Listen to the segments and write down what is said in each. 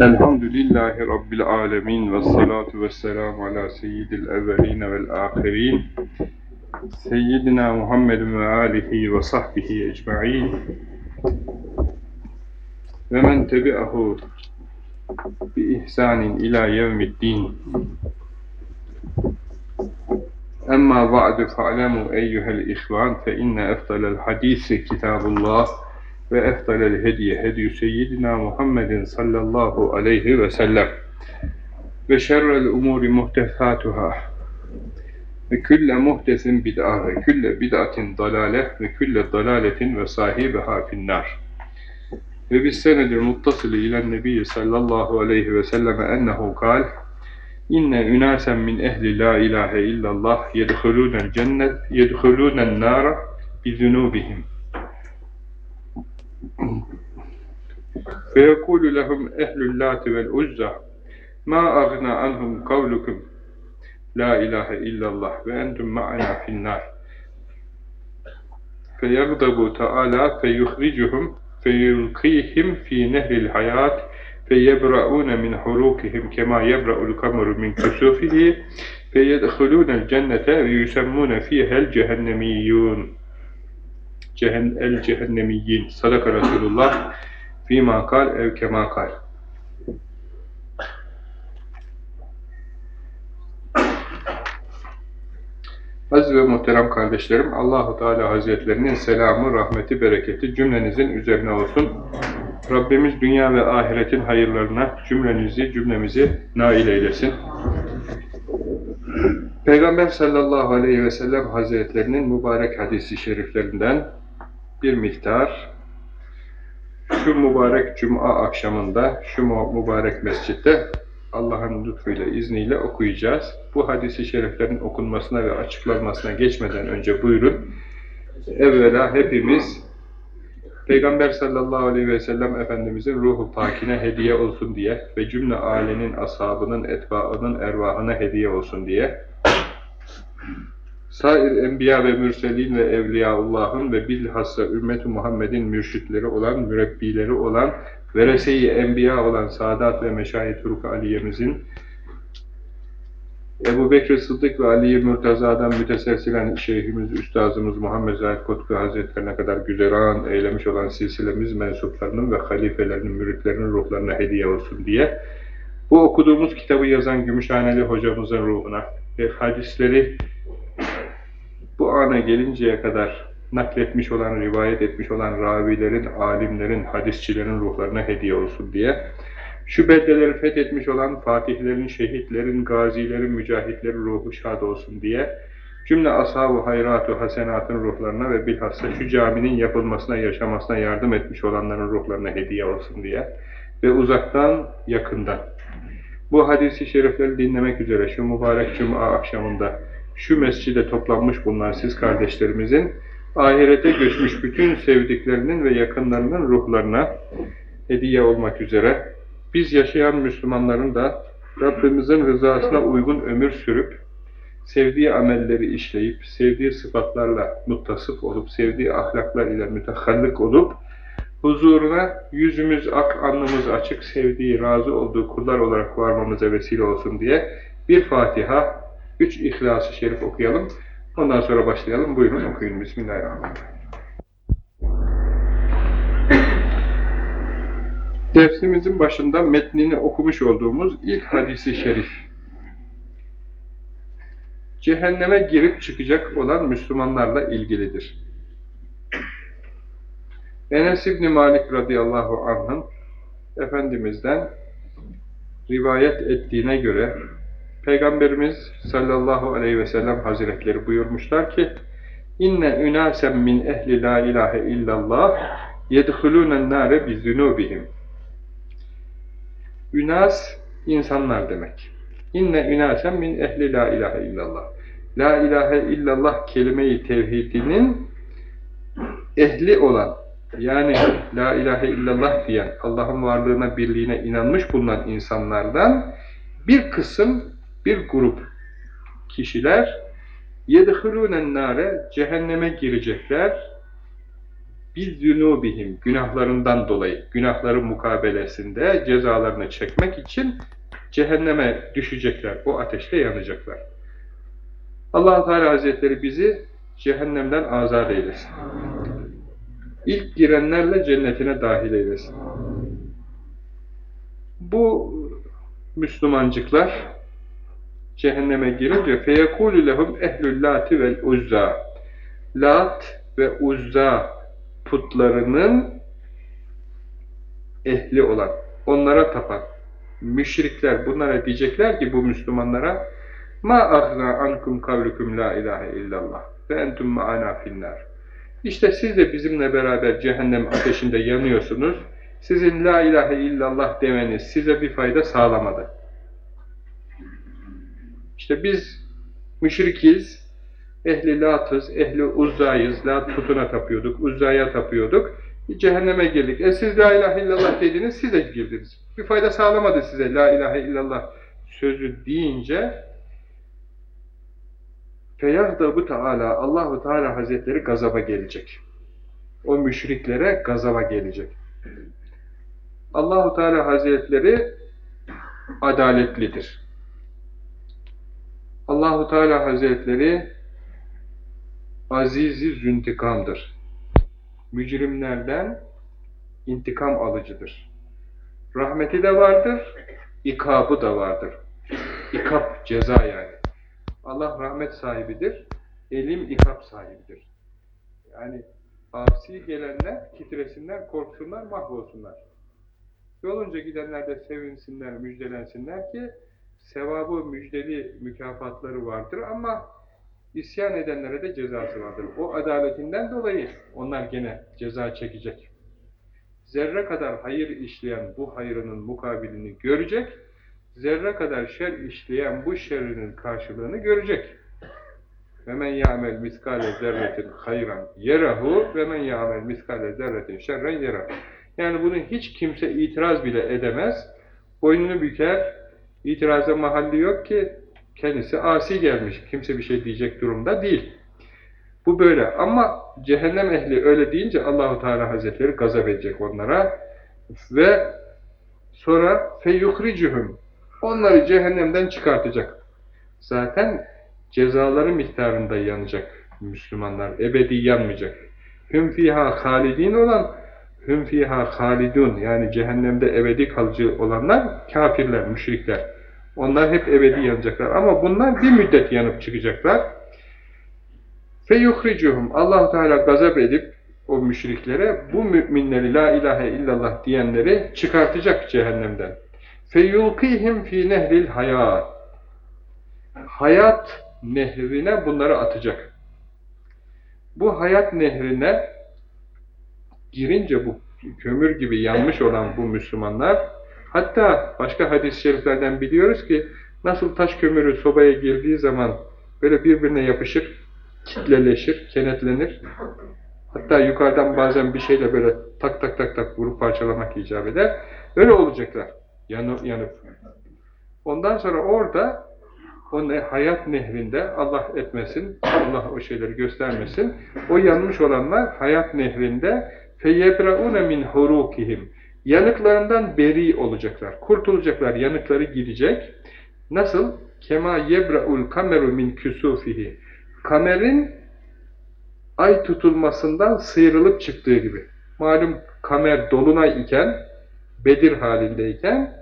الحمد لله رب العالمين والصلاة والسلام على سيد الأولين والآخرين سيدنا محمد وآله وصحبه أجمعين. ومن تبعه بإحسان إلى يوم الدين. أما بعد فاعلموا أيها الإخوان فإن أفضل الحديث كتاب الله. Ve efdalel hediye hediyü seyyidina Muhammedin sallallahu aleyhi ve sellem. Ve şerrel umuri muhtesatuhâ ve külle muhtesin bid'a ve külle bid'atin dalale ve külle dalaletin ve sahibiha finnâr. Ve bis senedir muttasili ilen nebiyyi sallallahu aleyhi ve selleme ennehu kal inne ünasen min ehli la ilahe illallah yedhulûnel cennet yedhulûnen nâra bizunûbihim فيقول لهم أهل اللات والعزى ما أغنى عنهم قولكم؟ لا إله إلا الله وأنتم معنا في النار. فيغضب تعالى فيخرجهم فيلقيهم في نهر الحياة فيبرؤون من حروقهم كما يبرأ القمر من كسوفه فيدخلون الجنة ويسمون فيها الجهنميون. Cehen, el cehennemiyyin. Sadaka Resulullah fîmâ kal ev kemâ kal. Aziz ve muhterem kardeşlerim, Allahu Teala Hazretlerinin selamı, rahmeti, bereketi cümlenizin üzerine olsun. Rabbimiz dünya ve ahiretin hayırlarına cümlenizi, cümlemizi nail eylesin. Peygamber sallallahu aleyhi ve sellem Hazretlerinin mübarek hadisi şeriflerinden bir miktar şu mübarek cuma akşamında, şu mübarek mescitte Allah'ın lütfuyla, izniyle okuyacağız. Bu hadisi şeriflerin okunmasına ve açıklanmasına geçmeden önce buyurun. Evvela hepimiz Peygamber sallallahu aleyhi ve sellem Efendimizin ruhu pakine hediye olsun diye ve cümle alemin, ashabının, etbaının ervahına hediye olsun diye sair enbiya ve mürselin ve evliyaullahın ve bilhassa ümmet-i Muhammed'in mürşitleri olan, mürebbileri olan, verese-i enbiya olan Sadat ve Meşayih Turuk Aliye'mizin Ebu Bekir Sıddık ve Ali Mürtaza'dan müteselsilen Şeyhimiz, Üstazımız Muhammed Zahid Kutbu Hazretlerine kadar güzeran eylemiş olan silsilemiz mensuplarının ve halifelerinin, müritlerinin ruhlarına hediye olsun diye bu okuduğumuz kitabı yazan Gümüşhaneli hocamızın ruhuna ve hadisleri bu ana gelinceye kadar nakletmiş olan, rivayet etmiş olan ravilerin, alimlerin, hadisçilerin ruhlarına hediye olsun diye, şu beldeleri fethetmiş olan fatihlerin, şehitlerin, gazilerin, mücahitlerin ruhu şad olsun diye, cümle ashab-ı hayrat-ı hasenatın ruhlarına ve bilhassa şu caminin yapılmasına, yaşamasına yardım etmiş olanların ruhlarına hediye olsun diye ve uzaktan, yakından. Bu hadisi şerifleri dinlemek üzere şu mübarek cuma akşamında şu mescide toplanmış bulunan siz kardeşlerimizin ahirete göçmüş bütün sevdiklerinin ve yakınlarının ruhlarına hediye olmak üzere biz yaşayan Müslümanların da Rabbimizin rızasına uygun ömür sürüp sevdiği amelleri işleyip, sevdiği sıfatlarla muttasıf olup, sevdiği ahlaklar ile mütehallik olup, huzuruna yüzümüz ak, alnımız açık, sevdiği, razı olduğu kullar olarak varmamıza vesile olsun diye bir Fatiha, üç İhlas-ı Şerif okuyalım. Ondan sonra başlayalım. Buyurun okuyun. Bismillahirrahmanirrahim. Dersimizin başında metnini okumuş olduğumuz ilk hadisi şerif. Cehenneme girip çıkacak olan Müslümanlarla ilgilidir. Enes İbni Malik radıyallahu anh'ın Efendimiz'den rivayet ettiğine göre Peygamberimiz sallallahu aleyhi ve sellem hazretleri buyurmuşlar ki inne ünasen min ehli la ilahe illallah yedhulûnen nâre bizunûbihim Ünas insanlar demek. İnne ünasen min ehli la ilahe illallah. La ilahe illallah kelime-i tevhidinin ehli olan yani la ilahe illallah diyen Allah'ın varlığına, birliğine inanmış bulunan insanlardan bir kısım, bir grup kişiler yedhulûnen nâre cehenneme girecekler bizzunubihim günahlarından dolayı günahları mukabelesinde cezalarını çekmek için cehenneme düşecekler. O ateşte yanacaklar. Allah Teala Hazretleri bizi cehennemden azat eylesin. İlk girenlerle cennetine dahil eylesin. Bu Müslümancıklar cehenneme girince lehum ehlül lati vel uzza Lat ve Uzza putlarının ehli olan, onlara tapan müşrikler bunlara diyecekler ki bu Müslümanlara ma ahna ankum kavlukum la ilahe illallah ve entum ma'ana finnar. İşte siz de bizimle beraber cehennem ateşinde yanıyorsunuz. Sizin la ilahe illallah demeniz size bir fayda sağlamadı. İşte biz müşrikiz, ehli latız, ehli uzzayız, lat putuna tapıyorduk, uzzaya tapıyorduk. Cehenneme girdik. E siz la ilahe illallah dediniz, siz de girdiniz. Bir fayda sağlamadı size la ilahe illallah sözü deyince bu Teala, Allahu Teala Hazretleri gazaba gelecek. O müşriklere gazaba gelecek. Allahu Teala Hazretleri adaletlidir. Allahu Teala Hazretleri azizi züntikamdır. Mücrimlerden intikam alıcıdır. Rahmeti de vardır, ikabı da vardır. İkap, ceza yani. Allah rahmet sahibidir, elim ikap sahibidir. Yani asi gelenler titresinler, korksunlar, mahvolsunlar. Yolunca gidenler de sevinsinler, müjdelensinler ki sevabı, müjdeli mükafatları vardır ama isyan edenlere de cezası vardır. O adaletinden dolayı onlar gene ceza çekecek. Zerre kadar hayır işleyen bu hayrının mukabilini görecek, zerre kadar şer işleyen bu şerrinin karşılığını görecek. Men ya'mel miskale zerretin hayran ve men ya'mel miskale zerretin şerren yerahu. Yani bunu hiç kimse itiraz bile edemez. Boynunu büker, itiraza mahalli yok ki kendisi asi gelmiş. Kimse bir şey diyecek durumda değil. Bu böyle. Ama cehennem ehli öyle deyince Allahu Teala Hazretleri gazap edecek onlara ve sonra feyuhricuhum onları cehennemden çıkartacak. Zaten cezaları miktarında yanacak Müslümanlar. Ebedi yanmayacak. Hüm fiha halidin olan hüm fiha halidun yani cehennemde ebedi kalıcı olanlar kafirler, müşrikler. Onlar hep ebedi yanacaklar. Ama bunlar bir müddet yanıp çıkacaklar. Feyuhricuhum. allah Teala gazap edip o müşriklere bu müminleri la ilahe illallah diyenleri çıkartacak cehennemden. Feyulkihim fi nehril hayat. Hayat nehrine bunları atacak. Bu hayat nehrine girince bu kömür gibi yanmış olan bu Müslümanlar Hatta başka hadis-i şeriflerden biliyoruz ki nasıl taş kömürü sobaya girdiği zaman böyle birbirine yapışır, kitleleşir, kenetlenir. Hatta yukarıdan bazen bir şeyle böyle tak tak tak tak vurup parçalamak icap eder. Öyle olacaklar. Yanı, yanıp. Ondan sonra orada o ne, hayat nehrinde Allah etmesin, Allah o şeyleri göstermesin. O yanmış olanlar hayat nehrinde feyebraune min hurukihim yanıklarından beri olacaklar. Kurtulacaklar, yanıkları gidecek. Nasıl? Kema yebra'ul kameru min küsufihi. Kamerin ay tutulmasından sıyrılıp çıktığı gibi. Malum kamer dolunay iken, Bedir halindeyken,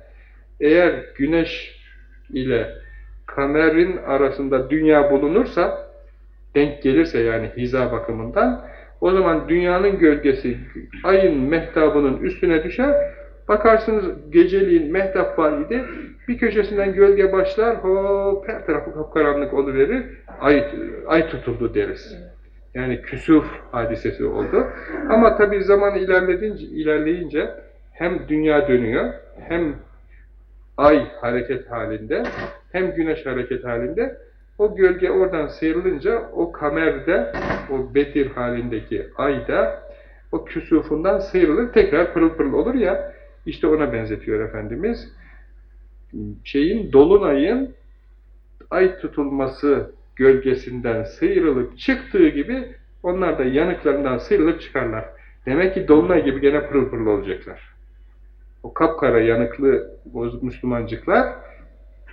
eğer güneş ile kamerin arasında dünya bulunursa, denk gelirse yani hiza bakımından, o zaman dünyanın gölgesi ayın mehtabının üstüne düşer. Bakarsınız geceliğin mehtap valide bir köşesinden gölge başlar, hop her tarafı kapkaranlık oluverir, ay, ay tutuldu deriz. Yani küsuf hadisesi oldu. Ama tabi zaman ilerleyince, ilerleyince hem dünya dönüyor, hem ay hareket halinde, hem güneş hareket halinde o gölge oradan sıyrılınca o kamerde, o betir halindeki ayda o küsufundan sıyrılır, tekrar pırıl pırıl olur ya, işte ona benzetiyor Efendimiz. Şeyin, dolunayın ay tutulması gölgesinden sıyrılıp çıktığı gibi onlar da yanıklarından sıyrılıp çıkarlar. Demek ki dolunay gibi gene pırıl pırıl olacaklar. O kapkara yanıklı Müslümancıklar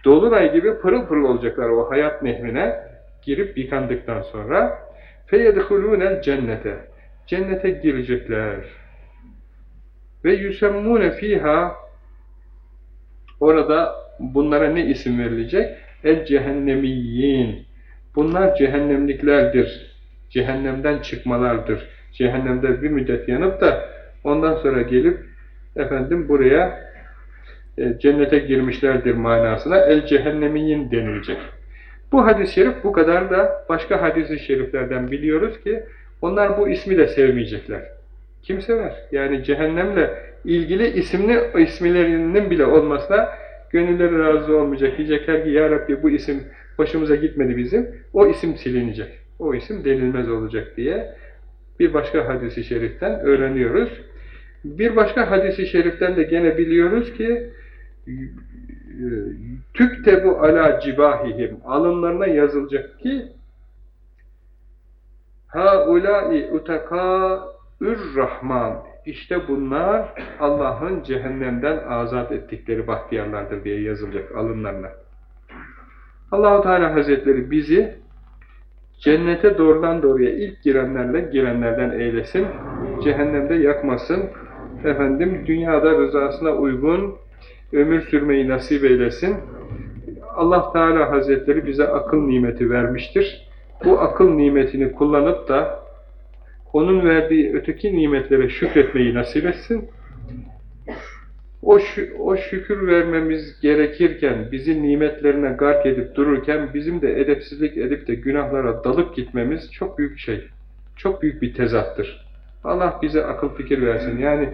dolunay gibi pırıl pırıl olacaklar o hayat nehrine girip yıkandıktan sonra. Feyedhulûnel cennete. Cennete girecekler. Ve yusemmûne fiha orada bunlara ne isim verilecek? El cehennemiyyin bunlar cehennemliklerdir. Cehennemden çıkmalardır. Cehennemde bir müddet yanıp da ondan sonra gelip efendim buraya cennete girmişlerdir manasına el cehennemiyin denilecek. Bu hadis-i şerif bu kadar da başka hadis-i şeriflerden biliyoruz ki onlar bu ismi de sevmeyecekler. Kim sever? Yani cehennemle ilgili isimli isimlerinin bile olmasına gönülleri razı olmayacak. Diyecekler ki Ya Rabbi bu isim başımıza gitmedi bizim. O isim silinecek. O isim denilmez olacak diye bir başka hadisi şeriften öğreniyoruz. Bir başka hadisi şeriften de gene biliyoruz ki tüktebu ala cibahihim alınlarına yazılacak ki haulâi utekâ-ür rahman işte bunlar Allah'ın cehennemden azat ettikleri bahtiyarlardır diye yazılacak alınlarına. Allahu Teala Hazretleri bizi cennete doğrudan doğruya ilk girenlerle girenlerden eylesin. Cehennemde yakmasın. Efendim dünyada rızasına uygun ömür sürmeyi nasip eylesin. Allah Teala Hazretleri bize akıl nimeti vermiştir. Bu akıl nimetini kullanıp da onun verdiği öteki nimetlere şükretmeyi nasip etsin. O, o şükür vermemiz gerekirken, bizi nimetlerine gark edip dururken, bizim de edepsizlik edip de günahlara dalıp gitmemiz çok büyük şey. Çok büyük bir tezattır. Allah bize akıl fikir versin. Yani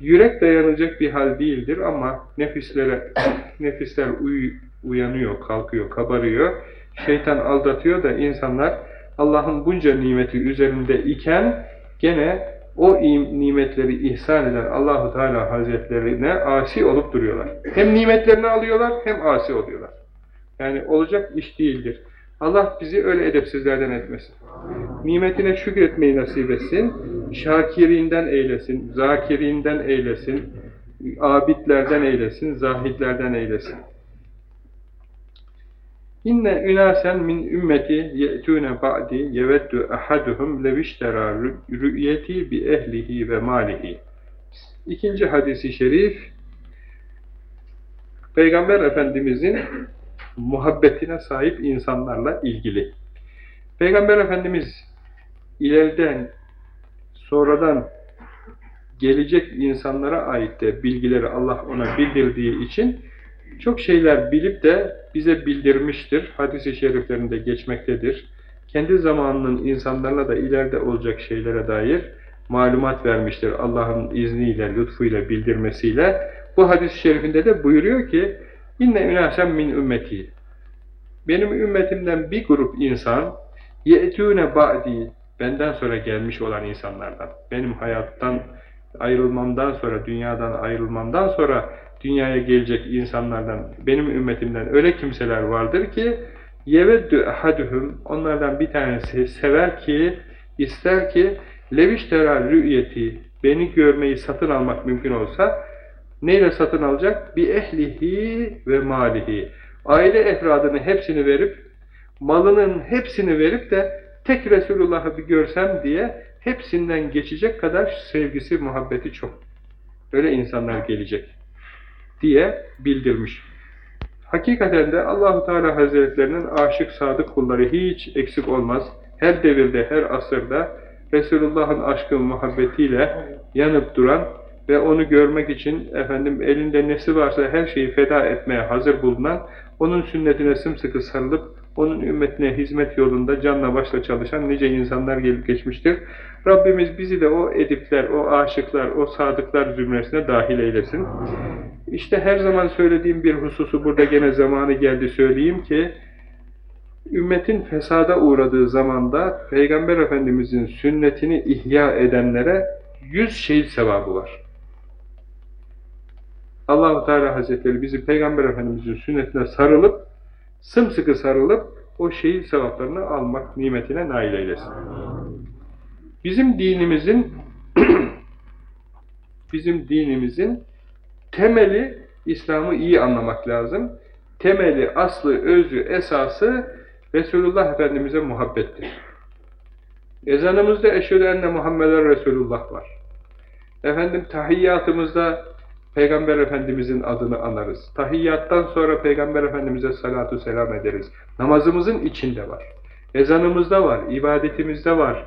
yürek dayanacak bir hal değildir ama nefislere, nefisler uy, uyanıyor, kalkıyor, kabarıyor. Şeytan aldatıyor da insanlar Allah'ın bunca nimeti üzerinde iken gene o nimetleri ihsan eden Allahu Teala Hazretlerine asi olup duruyorlar. Hem nimetlerini alıyorlar hem asi oluyorlar. Yani olacak iş değildir. Allah bizi öyle edepsizlerden etmesin. Nimetine şükretmeyi nasip etsin. Şakirinden eylesin, zakirinden eylesin, abidlerden eylesin, zahidlerden eylesin. İnne ünasen min ümmeti ye'tûne ba'di yeveddu ahaduhum leviştera rü'yeti bi ehlihi ve malihi. İkinci hadisi şerif Peygamber Efendimizin muhabbetine sahip insanlarla ilgili. Peygamber Efendimiz ileriden sonradan gelecek insanlara ait de bilgileri Allah ona bildirdiği için çok şeyler bilip de bize bildirmiştir. Hadis-i şeriflerinde geçmektedir. Kendi zamanının insanlarına da ileride olacak şeylere dair malumat vermiştir. Allah'ın izniyle, lütfuyla, bildirmesiyle. Bu hadis-i şerifinde de buyuruyor ki İnne ünâsem min ümmeti Benim ümmetimden bir grup insan ye'tûne ba'di benden sonra gelmiş olan insanlardan, benim hayattan ayrılmamdan sonra, dünyadan ayrılmamdan sonra dünyaya gelecek insanlardan, benim ümmetimden öyle kimseler vardır ki yeveddü ahaduhum onlardan bir tanesi sever ki, ister ki leviştera rü'yeti beni görmeyi satın almak mümkün olsa neyle satın alacak? Bir ehlihi ve malihi. Aile efradını hepsini verip malının hepsini verip de tek Resulullah'ı bir görsem diye hepsinden geçecek kadar sevgisi, muhabbeti çok. Öyle insanlar gelecek diye bildirmiş. Hakikaten de Allahu Teala Hazretlerinin aşık sadık kulları hiç eksik olmaz. Her devirde, her asırda Resulullah'ın aşkı muhabbetiyle yanıp duran ve onu görmek için efendim elinde nesi varsa her şeyi feda etmeye hazır bulunan, onun sünnetine sımsıkı sarılıp onun ümmetine hizmet yolunda canla başla çalışan nice insanlar gelip geçmiştir. Rabbimiz bizi de o edipler, o aşıklar, o sadıklar zümresine dahil eylesin. İşte her zaman söylediğim bir hususu burada gene zamanı geldi söyleyeyim ki, ümmetin fesada uğradığı zamanda Peygamber Efendimizin sünnetini ihya edenlere yüz şehit sevabı var. Allahu Teala Hazretleri bizi Peygamber Efendimizin sünnetine sarılıp, sımsıkı sarılıp o şehit sevaplarını almak nimetine nail eylesin. Bizim dinimizin bizim dinimizin temeli İslam'ı iyi anlamak lazım. Temeli, aslı, özü, esası Resulullah Efendimiz'e muhabbettir. Ezanımızda eşhedü enne Muhammeden Resulullah var. Efendim tahiyyatımızda Peygamber Efendimizin adını anarız. Tahiyyattan sonra Peygamber Efendimiz'e salatu selam ederiz. Namazımızın içinde var. Ezanımızda var, ibadetimizde var.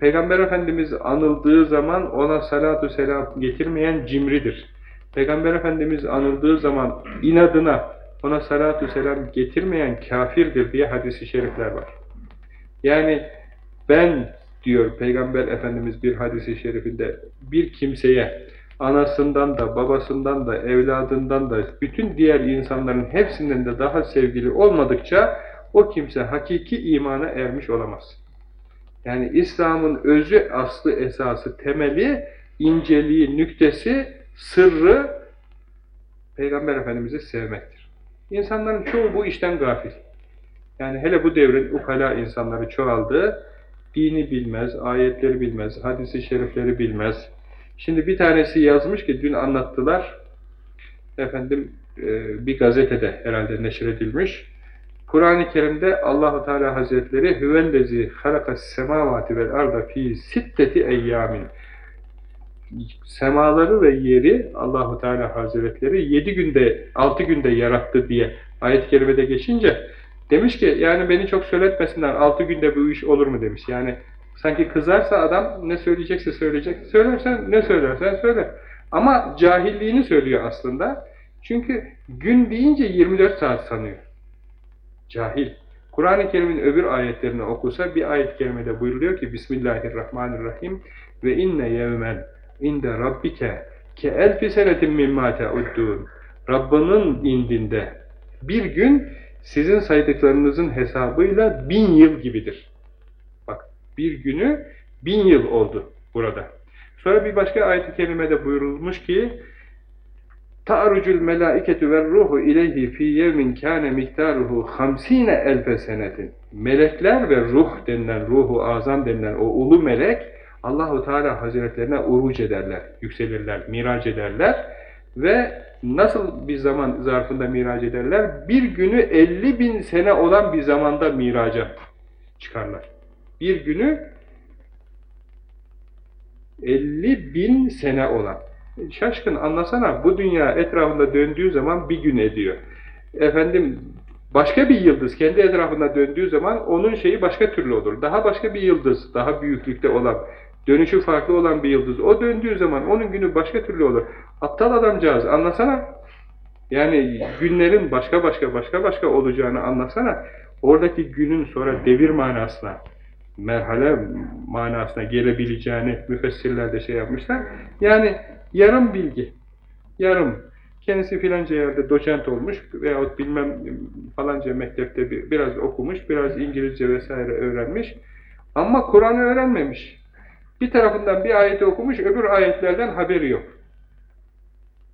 Peygamber Efendimiz anıldığı zaman ona salatu selam getirmeyen cimridir. Peygamber Efendimiz anıldığı zaman inadına ona salatu selam getirmeyen kafirdir diye hadisi şerifler var. Yani ben diyor Peygamber Efendimiz bir hadisi şerifinde bir kimseye anasından da babasından da evladından da bütün diğer insanların hepsinden de daha sevgili olmadıkça o kimse hakiki imana ermiş olamaz. Yani İslam'ın özü, aslı, esası, temeli, inceliği, nüktesi, sırrı Peygamber Efendimiz'i sevmektir. İnsanların çoğu bu işten gafil. Yani hele bu devrin ukala insanları çoğaldı, dini bilmez, ayetleri bilmez, hadisi şerifleri bilmez. Şimdi bir tanesi yazmış ki dün anlattılar, efendim e, bir gazetede herhalde neşredilmiş. Kur'an-ı Kerim'de Allahu Teala Hazretleri hüvellezi halakas semavati vel arda fi sitteti eyyamin semaları ve yeri Allahu Teala Hazretleri yedi günde, altı günde yarattı diye ayet-i kerimede geçince demiş ki yani beni çok söyletmesinler altı günde bu iş olur mu demiş. Yani sanki kızarsa adam ne söyleyecekse söyleyecek. Söylersen ne söylersen söyle. Ama cahilliğini söylüyor aslında. Çünkü gün deyince 24 saat sanıyor. Cahil. Kur'an-ı Kerim'in öbür ayetlerini okusa bir ayet-i kerimede buyuruluyor ki Bismillahirrahmanirrahim ve inne yevmen inde rabbike ke elfi senetin mimma te'uddûn Rabbinin indinde bir gün sizin saydıklarınızın hesabıyla bin yıl gibidir. Bir günü bin yıl oldu burada. Sonra bir başka ayet-i kerimede buyurulmuş ki ta'rucul melaiketu ve ruhu ileyhi fi yevmin kâne miktaruhu hamsine elfe. Melekler ve ruh denilen, ruhu azam denilen o ulu melek Allahu Teala Hazretlerine uruc ederler, yükselirler, miraç ederler ve nasıl bir zaman zarfında miraç ederler? Bir günü 50 bin sene olan bir zamanda miraca çıkarlar. Bir günü 50 bin sene olan. Şaşkın anlasana bu dünya etrafında döndüğü zaman bir gün ediyor. Efendim başka bir yıldız kendi etrafında döndüğü zaman onun şeyi başka türlü olur. Daha başka bir yıldız, daha büyüklükte olan Dönüşü farklı olan bir yıldız. O döndüğü zaman onun günü başka türlü olur. Aptal adamcağız anlasana. Yani günlerin başka başka başka başka olacağını anlasana. Oradaki günün sonra devir manasına, merhale manasına gelebileceğini müfessirler de şey yapmışlar. Yani yarım bilgi, yarım. Kendisi filanca yerde doçent olmuş veyahut bilmem falanca mektepte biraz okumuş, biraz İngilizce vesaire öğrenmiş. Ama Kur'an'ı öğrenmemiş. Bir tarafından bir ayeti okumuş, öbür ayetlerden haberi yok.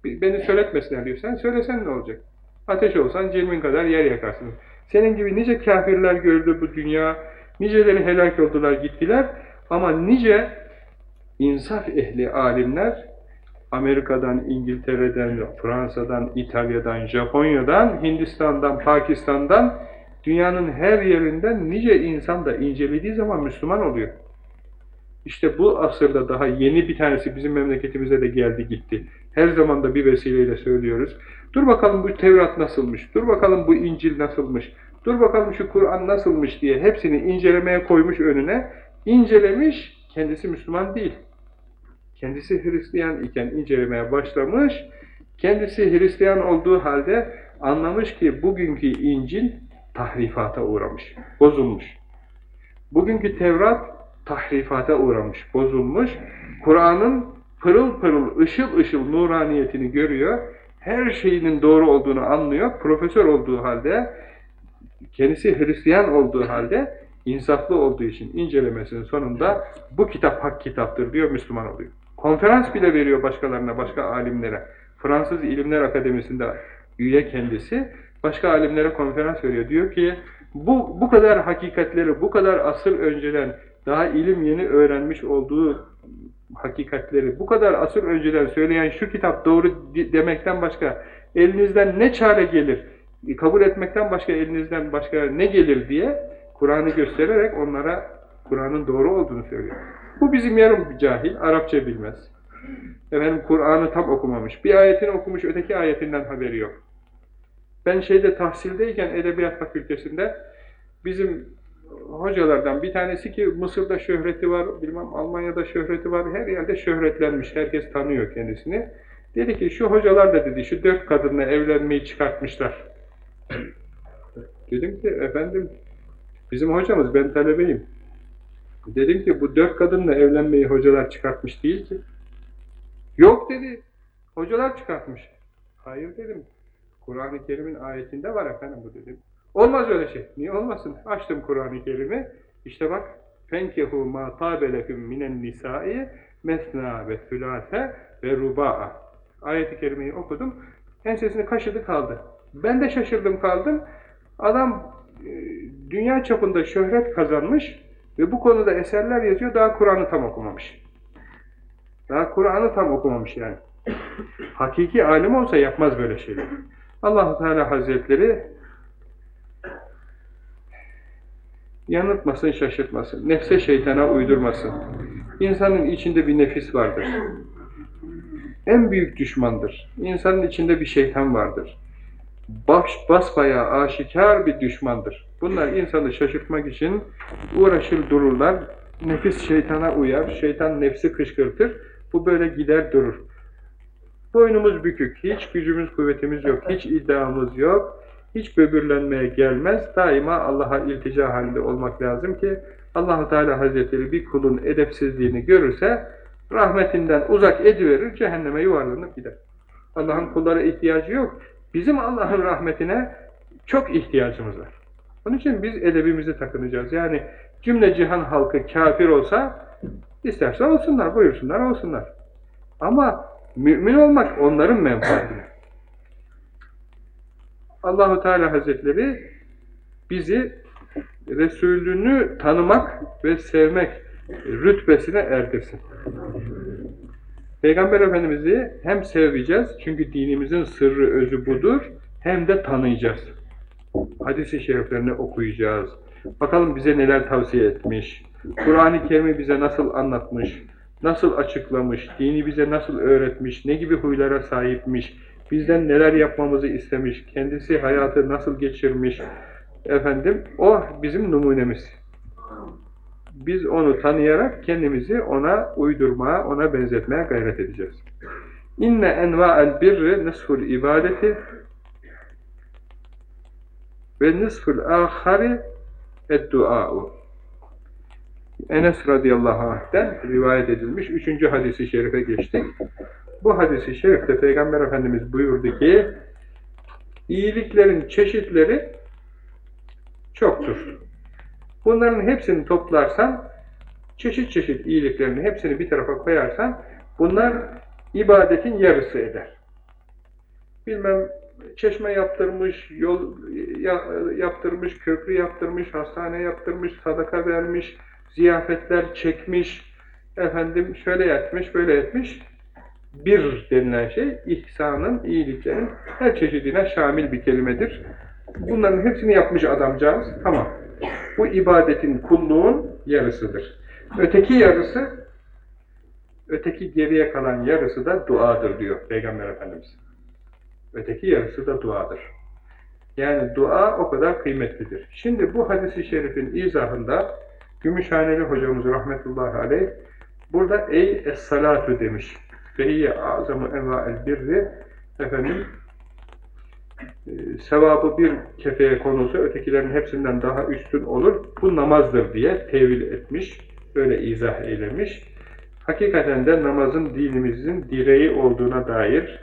Beni söyletmesinler diyor. Sen söylesen ne olacak? Ateş olsan cilmin kadar yer yakarsın. Senin gibi nice kafirler gördü bu dünya, niceleri helak oldular gittiler ama nice insaf ehli alimler Amerika'dan, İngiltere'den, Fransa'dan, İtalya'dan, Japonya'dan, Hindistan'dan, Pakistan'dan dünyanın her yerinden nice insan da incelediği zaman Müslüman oluyor. İşte bu asırda daha yeni bir tanesi bizim memleketimize de geldi gitti. Her zaman da bir vesileyle söylüyoruz. Dur bakalım bu Tevrat nasılmış, dur bakalım bu İncil nasılmış, dur bakalım şu Kur'an nasılmış diye hepsini incelemeye koymuş önüne. İncelemiş, kendisi Müslüman değil. Kendisi Hristiyan iken incelemeye başlamış, kendisi Hristiyan olduğu halde anlamış ki bugünkü İncil tahrifata uğramış, bozulmuş. Bugünkü Tevrat tahrifata uğramış, bozulmuş. Kur'an'ın pırıl pırıl, ışıl ışıl nuraniyetini görüyor. Her şeyinin doğru olduğunu anlıyor. Profesör olduğu halde, kendisi Hristiyan olduğu halde, insaflı olduğu için incelemesinin sonunda bu kitap hak kitaptır diyor, Müslüman oluyor. Konferans bile veriyor başkalarına, başka alimlere. Fransız İlimler Akademisi'nde üye kendisi, başka alimlere konferans veriyor. Diyor ki, bu, bu kadar hakikatleri, bu kadar asır önceden daha ilim yeni öğrenmiş olduğu hakikatleri bu kadar asır önceden söyleyen şu kitap doğru demekten başka elinizden ne çare gelir, kabul etmekten başka elinizden başka ne gelir diye Kur'an'ı göstererek onlara Kur'an'ın doğru olduğunu söylüyor. Bu bizim yarım cahil, Arapça bilmez. Efendim Kur'an'ı tam okumamış. Bir ayetini okumuş, öteki ayetinden haberi yok. Ben şeyde tahsildeyken Edebiyat Fakültesinde bizim hocalardan bir tanesi ki Mısır'da şöhreti var, bilmem Almanya'da şöhreti var, her yerde şöhretlenmiş, herkes tanıyor kendisini. Dedi ki şu hocalar da dedi şu dört kadınla evlenmeyi çıkartmışlar. Dedim ki efendim bizim hocamız ben talebeyim. Dedim ki bu dört kadınla evlenmeyi hocalar çıkartmış değil ki. Yok dedi. Hocalar çıkartmış. Hayır dedim. Kur'an-ı Kerim'in ayetinde var efendim bu dedim. Olmaz öyle şey. Niye olmasın? Açtım Kur'an-ı Kerim'i. İşte bak فَنْكَهُ مَا طَابَ لَكُمْ مِنَ النِّسَاءِ مَثْنَا وَثُلَاثَ ve ruba'a. Ayet-i kerimeyi okudum. Ensesini kaşıdı kaldı. Ben de şaşırdım kaldım. Adam e, dünya çapında şöhret kazanmış ve bu konuda eserler yazıyor. Daha Kur'an'ı tam okumamış. Daha Kur'an'ı tam okumamış yani. Hakiki alim olsa yapmaz böyle şeyler. allah Teala Hazretleri yanıltmasın, şaşırtmasın. Nefse şeytana uydurmasın. İnsanın içinde bir nefis vardır. En büyük düşmandır. İnsanın içinde bir şeytan vardır. Baş, basbayağı aşikar bir düşmandır. Bunlar insanı şaşırtmak için uğraşır dururlar. Nefis şeytana uyar, şeytan nefsi kışkırtır. Bu böyle gider durur. Boynumuz bükük, hiç gücümüz, kuvvetimiz yok, hiç iddiamız yok, hiç böbürlenmeye gelmez. Daima Allah'a iltica halinde olmak lazım ki allah Teala Hazretleri bir kulun edepsizliğini görürse rahmetinden uzak ediverir, cehenneme yuvarlanıp gider. Allah'ın kullara ihtiyacı yok. Bizim Allah'ın rahmetine çok ihtiyacımız var. Onun için biz edebimizi takınacağız. Yani cümle cihan halkı kafir olsa isterse olsunlar, buyursunlar, olsunlar. Ama mümin olmak onların menfaatine. Allahu Teala Hazretleri bizi Resulünü tanımak ve sevmek rütbesine erdirsin. Peygamber Efendimiz'i hem seveceğiz, çünkü dinimizin sırrı, özü budur, hem de tanıyacağız. Hadis-i şeriflerini okuyacağız. Bakalım bize neler tavsiye etmiş, Kur'an-ı Kerim'i bize nasıl anlatmış, nasıl açıklamış, dini bize nasıl öğretmiş, ne gibi huylara sahipmiş, bizden neler yapmamızı istemiş, kendisi hayatı nasıl geçirmiş, efendim, o bizim numunemiz. Biz onu tanıyarak kendimizi ona uydurmaya, ona benzetmeye gayret edeceğiz. İnne enva'el birri nisful ibadeti ve nisful ahari eddua'u. Enes radıyallahu anh'ten rivayet edilmiş üçüncü hadisi şerife geçtik. Bu hadisi şerifte Peygamber Efendimiz buyurdu ki iyiliklerin çeşitleri çoktur. Bunların hepsini toplarsan çeşit çeşit iyiliklerini hepsini bir tarafa koyarsan bunlar ibadetin yarısı eder. Bilmem çeşme yaptırmış, yol yaptırmış, köprü yaptırmış, hastane yaptırmış, sadaka vermiş, ziyafetler çekmiş, efendim şöyle yatmış, böyle etmiş. Bir denilen şey, ihsanın, iyiliklerin her çeşidine şamil bir kelimedir. Bunların hepsini yapmış adamcağız, tamam. Bu ibadetin, kulluğun yarısıdır. Öteki yarısı, öteki geriye kalan yarısı da duadır diyor Peygamber Efendimiz. Öteki yarısı da duadır. Yani dua o kadar kıymetlidir. Şimdi bu hadisi şerifin izahında Gümüşhaneli hocamız rahmetullahi aleyh burada ey es-salatu demiş. Fehiyye azamı enva'el birri efendim sevabı bir kefeye konulsa ötekilerin hepsinden daha üstün olur. Bu namazdır diye tevil etmiş. Öyle izah eylemiş. Hakikaten de namazın dinimizin direği olduğuna dair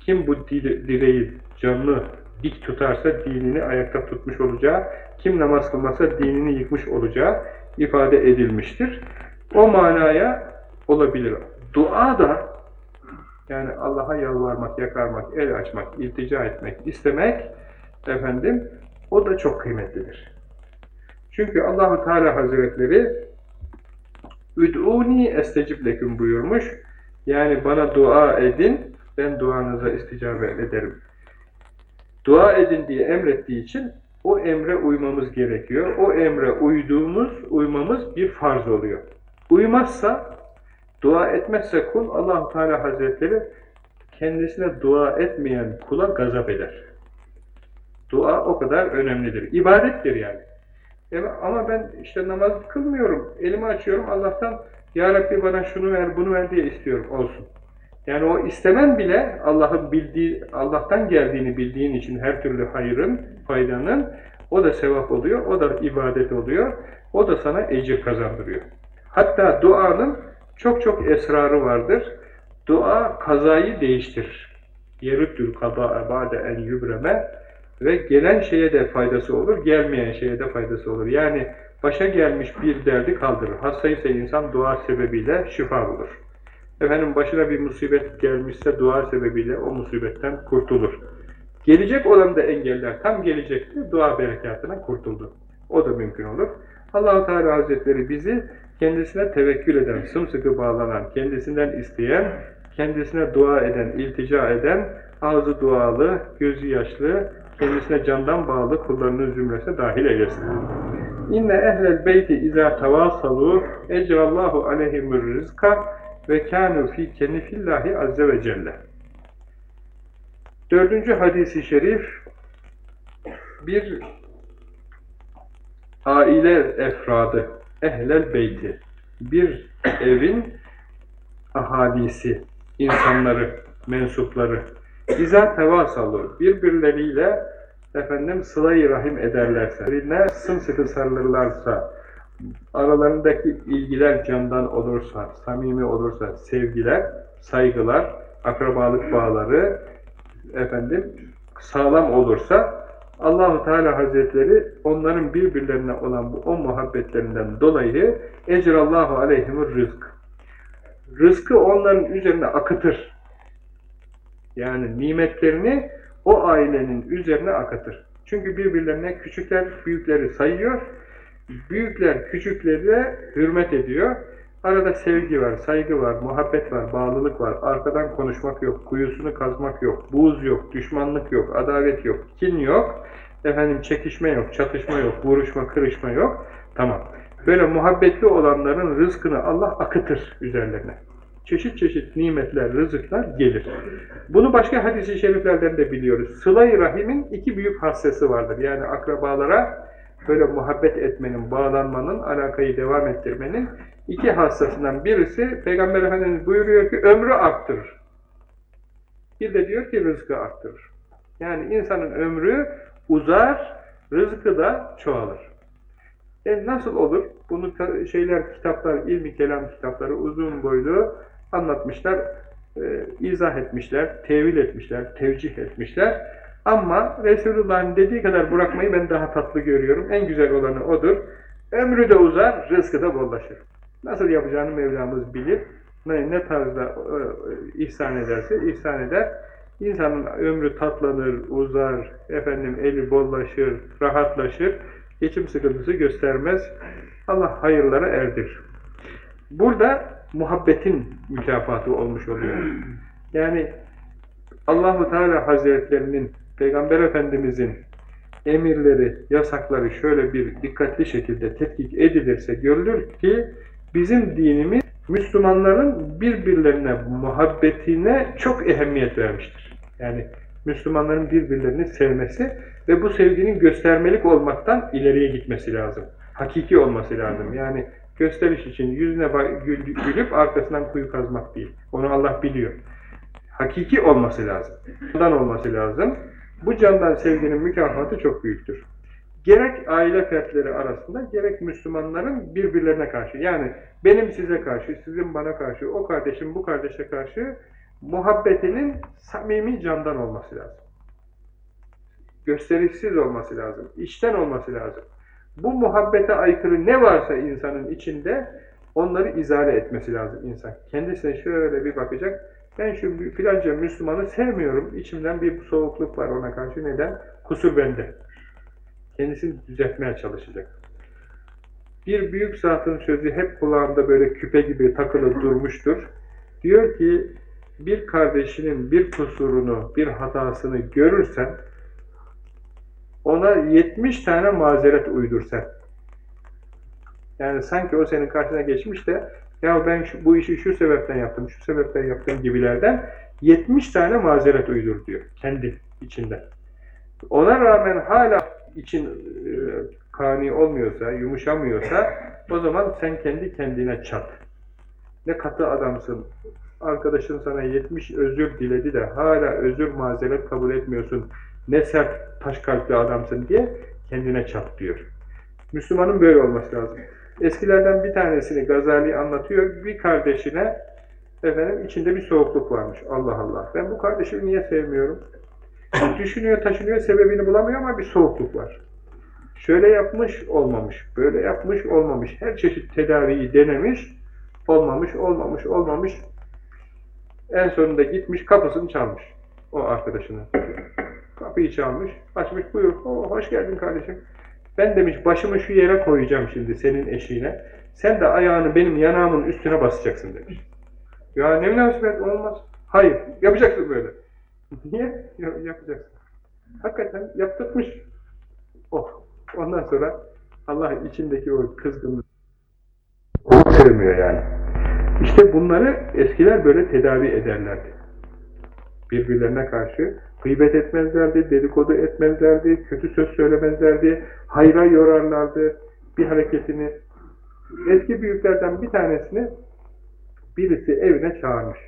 kim bu direği canlı dik tutarsa dinini ayakta tutmuş olacağı, kim namaz kılmasa dinini yıkmış olacağı ifade edilmiştir. O manaya olabilir. Dua da yani Allah'a yalvarmak, yakarmak, el açmak, iltica etmek, istemek efendim o da çok kıymetlidir. Çünkü Allahu Teala Hazretleri Üd'uni estecib leküm buyurmuş. Yani bana dua edin, ben duanıza isticabet ederim. Dua edin diye emrettiği için o emre uymamız gerekiyor. O emre uyduğumuz, uymamız bir farz oluyor. Uymazsa, dua etmezse kul, allah Teala Hazretleri kendisine dua etmeyen kula gazap eder. Dua o kadar önemlidir. İbadettir yani. Ama ben işte namaz kılmıyorum. Elimi açıyorum Allah'tan Ya Rabbi bana şunu ver, bunu ver diye istiyorum. Olsun. Yani o istemen bile Allah'ın bildiği, Allah'tan geldiğini bildiğin için her türlü hayırın, faydanın o da sevap oluyor, o da ibadet oluyor, o da sana ecir kazandırıyor. Hatta duanın çok çok esrarı vardır. Dua kazayı değiştirir. Yerüddül kaba ba'de en yübreme ve gelen şeye de faydası olur, gelmeyen şeye de faydası olur. Yani başa gelmiş bir derdi kaldırır. Hastaysa insan dua sebebiyle şifa bulur. Efendim başına bir musibet gelmişse dua sebebiyle o musibetten kurtulur. Gelecek olan da engeller tam gelecekti, dua berekatına kurtuldu. O da mümkün olur. Allahu Teala Hazretleri bizi kendisine tevekkül eden, sımsıkı bağlanan, kendisinden isteyen, kendisine dua eden, iltica eden, ağzı dualı, gözü yaşlı, kendisine candan bağlı kullarının zümresine dahil eylesin. İnne ehlel beyti izâ tevasalu ecrallahu aleyhimur rizka ve kânû fî kennifillahi azze ve celle. Dördüncü hadisi şerif bir aile efradı, ehlel beyti, bir evin ahalisi, insanları, mensupları, İza tevasalu, birbirleriyle efendim sıla-i rahim ederlerse, birbirine sımsıkı sarılırlarsa, aralarındaki ilgiler candan olursa, samimi olursa, sevgiler, saygılar, akrabalık bağları efendim sağlam olursa Allahu Teala Hazretleri onların birbirlerine olan bu o muhabbetlerinden dolayı ecrallahu aleyhimur rızk. Rızkı onların üzerine akıtır. Yani nimetlerini o ailenin üzerine akıtır. Çünkü birbirlerine küçükler büyükleri sayıyor Büyükler küçüklere hürmet ediyor. Arada sevgi var, saygı var, muhabbet var, bağlılık var. Arkadan konuşmak yok, kuyusunu kazmak yok, buğz yok, düşmanlık yok, adalet yok, kin yok. Efendim çekişme yok, çatışma yok, vuruşma, kırışma yok. Tamam. Böyle muhabbetli olanların rızkını Allah akıtır üzerlerine. Çeşit çeşit nimetler, rızıklar gelir. Bunu başka hadis-i şeriflerden de biliyoruz. Sıla-i Rahim'in iki büyük hassesi vardır. Yani akrabalara böyle muhabbet etmenin, bağlanmanın, alakayı devam ettirmenin iki hassasından birisi Peygamber Efendimiz buyuruyor ki ömrü arttırır. Bir de diyor ki rızkı arttırır. Yani insanın ömrü uzar, rızkı da çoğalır. E nasıl olur? Bunu şeyler, kitaplar, ilmi kelam kitapları uzun boylu anlatmışlar, e, izah etmişler, tevil etmişler, tevcih etmişler. Ama Resulullah'ın dediği kadar bırakmayı ben daha tatlı görüyorum. En güzel olanı odur. Ömrü de uzar, rızkı da bollaşır. Nasıl yapacağını Mevlamız bilir. Ne, ne tarzda e, ihsan ederse ihsan eder. İnsanın ömrü tatlanır, uzar, efendim eli bollaşır, rahatlaşır. Geçim sıkıntısı göstermez. Allah hayırlara erdir. Burada muhabbetin mükafatı olmuş oluyor. Yani Allahu Teala Hazretlerinin Peygamber Efendimizin emirleri, yasakları şöyle bir dikkatli şekilde tetkik edilirse görülür ki bizim dinimiz Müslümanların birbirlerine muhabbetine çok ehemmiyet vermiştir. Yani Müslümanların birbirlerini sevmesi ve bu sevginin göstermelik olmaktan ileriye gitmesi lazım. Hakiki olması lazım. Yani gösteriş için yüzüne gülüp arkasından kuyu kazmak değil. Onu Allah biliyor. Hakiki olması lazım. Bundan olması lazım. Bu candan sevginin mükafatı çok büyüktür. Gerek aile fertleri arasında, gerek Müslümanların birbirlerine karşı, yani benim size karşı, sizin bana karşı, o kardeşim bu kardeşe karşı muhabbetinin samimi candan olması lazım. Gösterişsiz olması lazım, içten olması lazım. Bu muhabbete aykırı ne varsa insanın içinde onları izale etmesi lazım insan. Kendisine şöyle bir bakacak, ben şu filanca Müslümanı sevmiyorum. İçimden bir soğukluk var ona karşı. Neden? Kusur bende. Kendisini düzeltmeye çalışacak. Bir büyük zatın sözü hep kulağımda böyle küpe gibi takılı durmuştur. Diyor ki, bir kardeşinin bir kusurunu, bir hatasını görürsen, ona 70 tane mazeret uydursan. Yani sanki o senin karşına geçmiş de, ya ben şu, bu işi şu sebepten yaptım, şu sebepten yaptım gibilerden 70 tane mazeret uydur diyor, kendi içinde. Ona rağmen hala için e, kani olmuyorsa, yumuşamıyorsa, o zaman sen kendi kendine çat. Ne katı adamsın, arkadaşın sana 70 özür diledi de hala özür mazeret kabul etmiyorsun, ne sert taş kalpli adamsın diye kendine çat diyor. Müslümanın böyle olması lazım. Eskilerden bir tanesini Gazali anlatıyor, bir kardeşine efendim içinde bir soğukluk varmış. Allah Allah. Ben bu kardeşimi niye sevmiyorum? Düşünüyor, taşınıyor, sebebini bulamıyor ama bir soğukluk var. Şöyle yapmış, olmamış. Böyle yapmış, olmamış. Her çeşit tedaviyi denemiş, olmamış, olmamış, olmamış. En sonunda gitmiş, kapısını çalmış. O arkadaşının. Kapıyı çalmış, açmış, buyur. Oo, hoş geldin kardeşim. Ben demiş, başımı şu yere koyacağım şimdi senin eşiğine. Sen de ayağını benim yanağımın üstüne basacaksın demiş. Ya ne münasebet olmaz. Hayır, yapacaksın böyle. Niye? Ya, yapacaksın. Hakikaten yaptırmış. Oh. Ondan sonra Allah içindeki o kızgınlık sevmiyor yani. İşte bunları eskiler böyle tedavi ederlerdi. Birbirlerine karşı gıybet etmezlerdi, dedikodu etmezlerdi, kötü söz söylemezlerdi, hayra yorarlardı bir hareketini. Eski büyüklerden bir tanesini birisi evine çağırmış.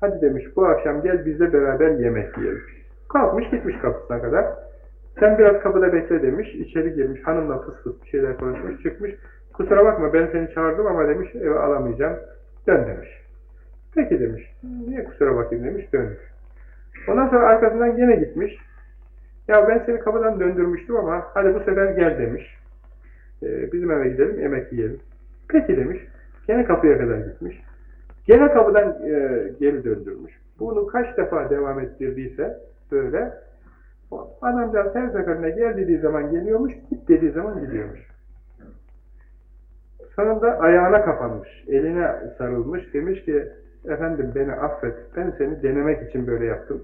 Hadi demiş bu akşam gel bizle beraber yemek yiyelim. Kalkmış gitmiş kapısına kadar. Sen biraz kapıda bekle demiş. İçeri girmiş. Hanımla fıs fıs bir şeyler konuşmuş. Çıkmış. Kusura bakma ben seni çağırdım ama demiş eve alamayacağım. Dön demiş. Peki demiş. Niye kusura bakayım demiş. Dönmüş. Ondan sonra arkasından gene gitmiş. Ya ben seni kapıdan döndürmüştüm ama hadi bu sefer gel demiş. Ee, bizim eve gidelim yemek yiyelim. Peki demiş. Gene kapıya kadar gitmiş. Gene kapıdan e, geri döndürmüş. Bunu kaç defa devam ettirdiyse böyle adamcağız her seferinde gel dediği zaman geliyormuş, git dediği zaman gidiyormuş. Sonunda ayağına kapanmış, eline sarılmış, demiş ki efendim beni affet, ben seni denemek için böyle yaptım.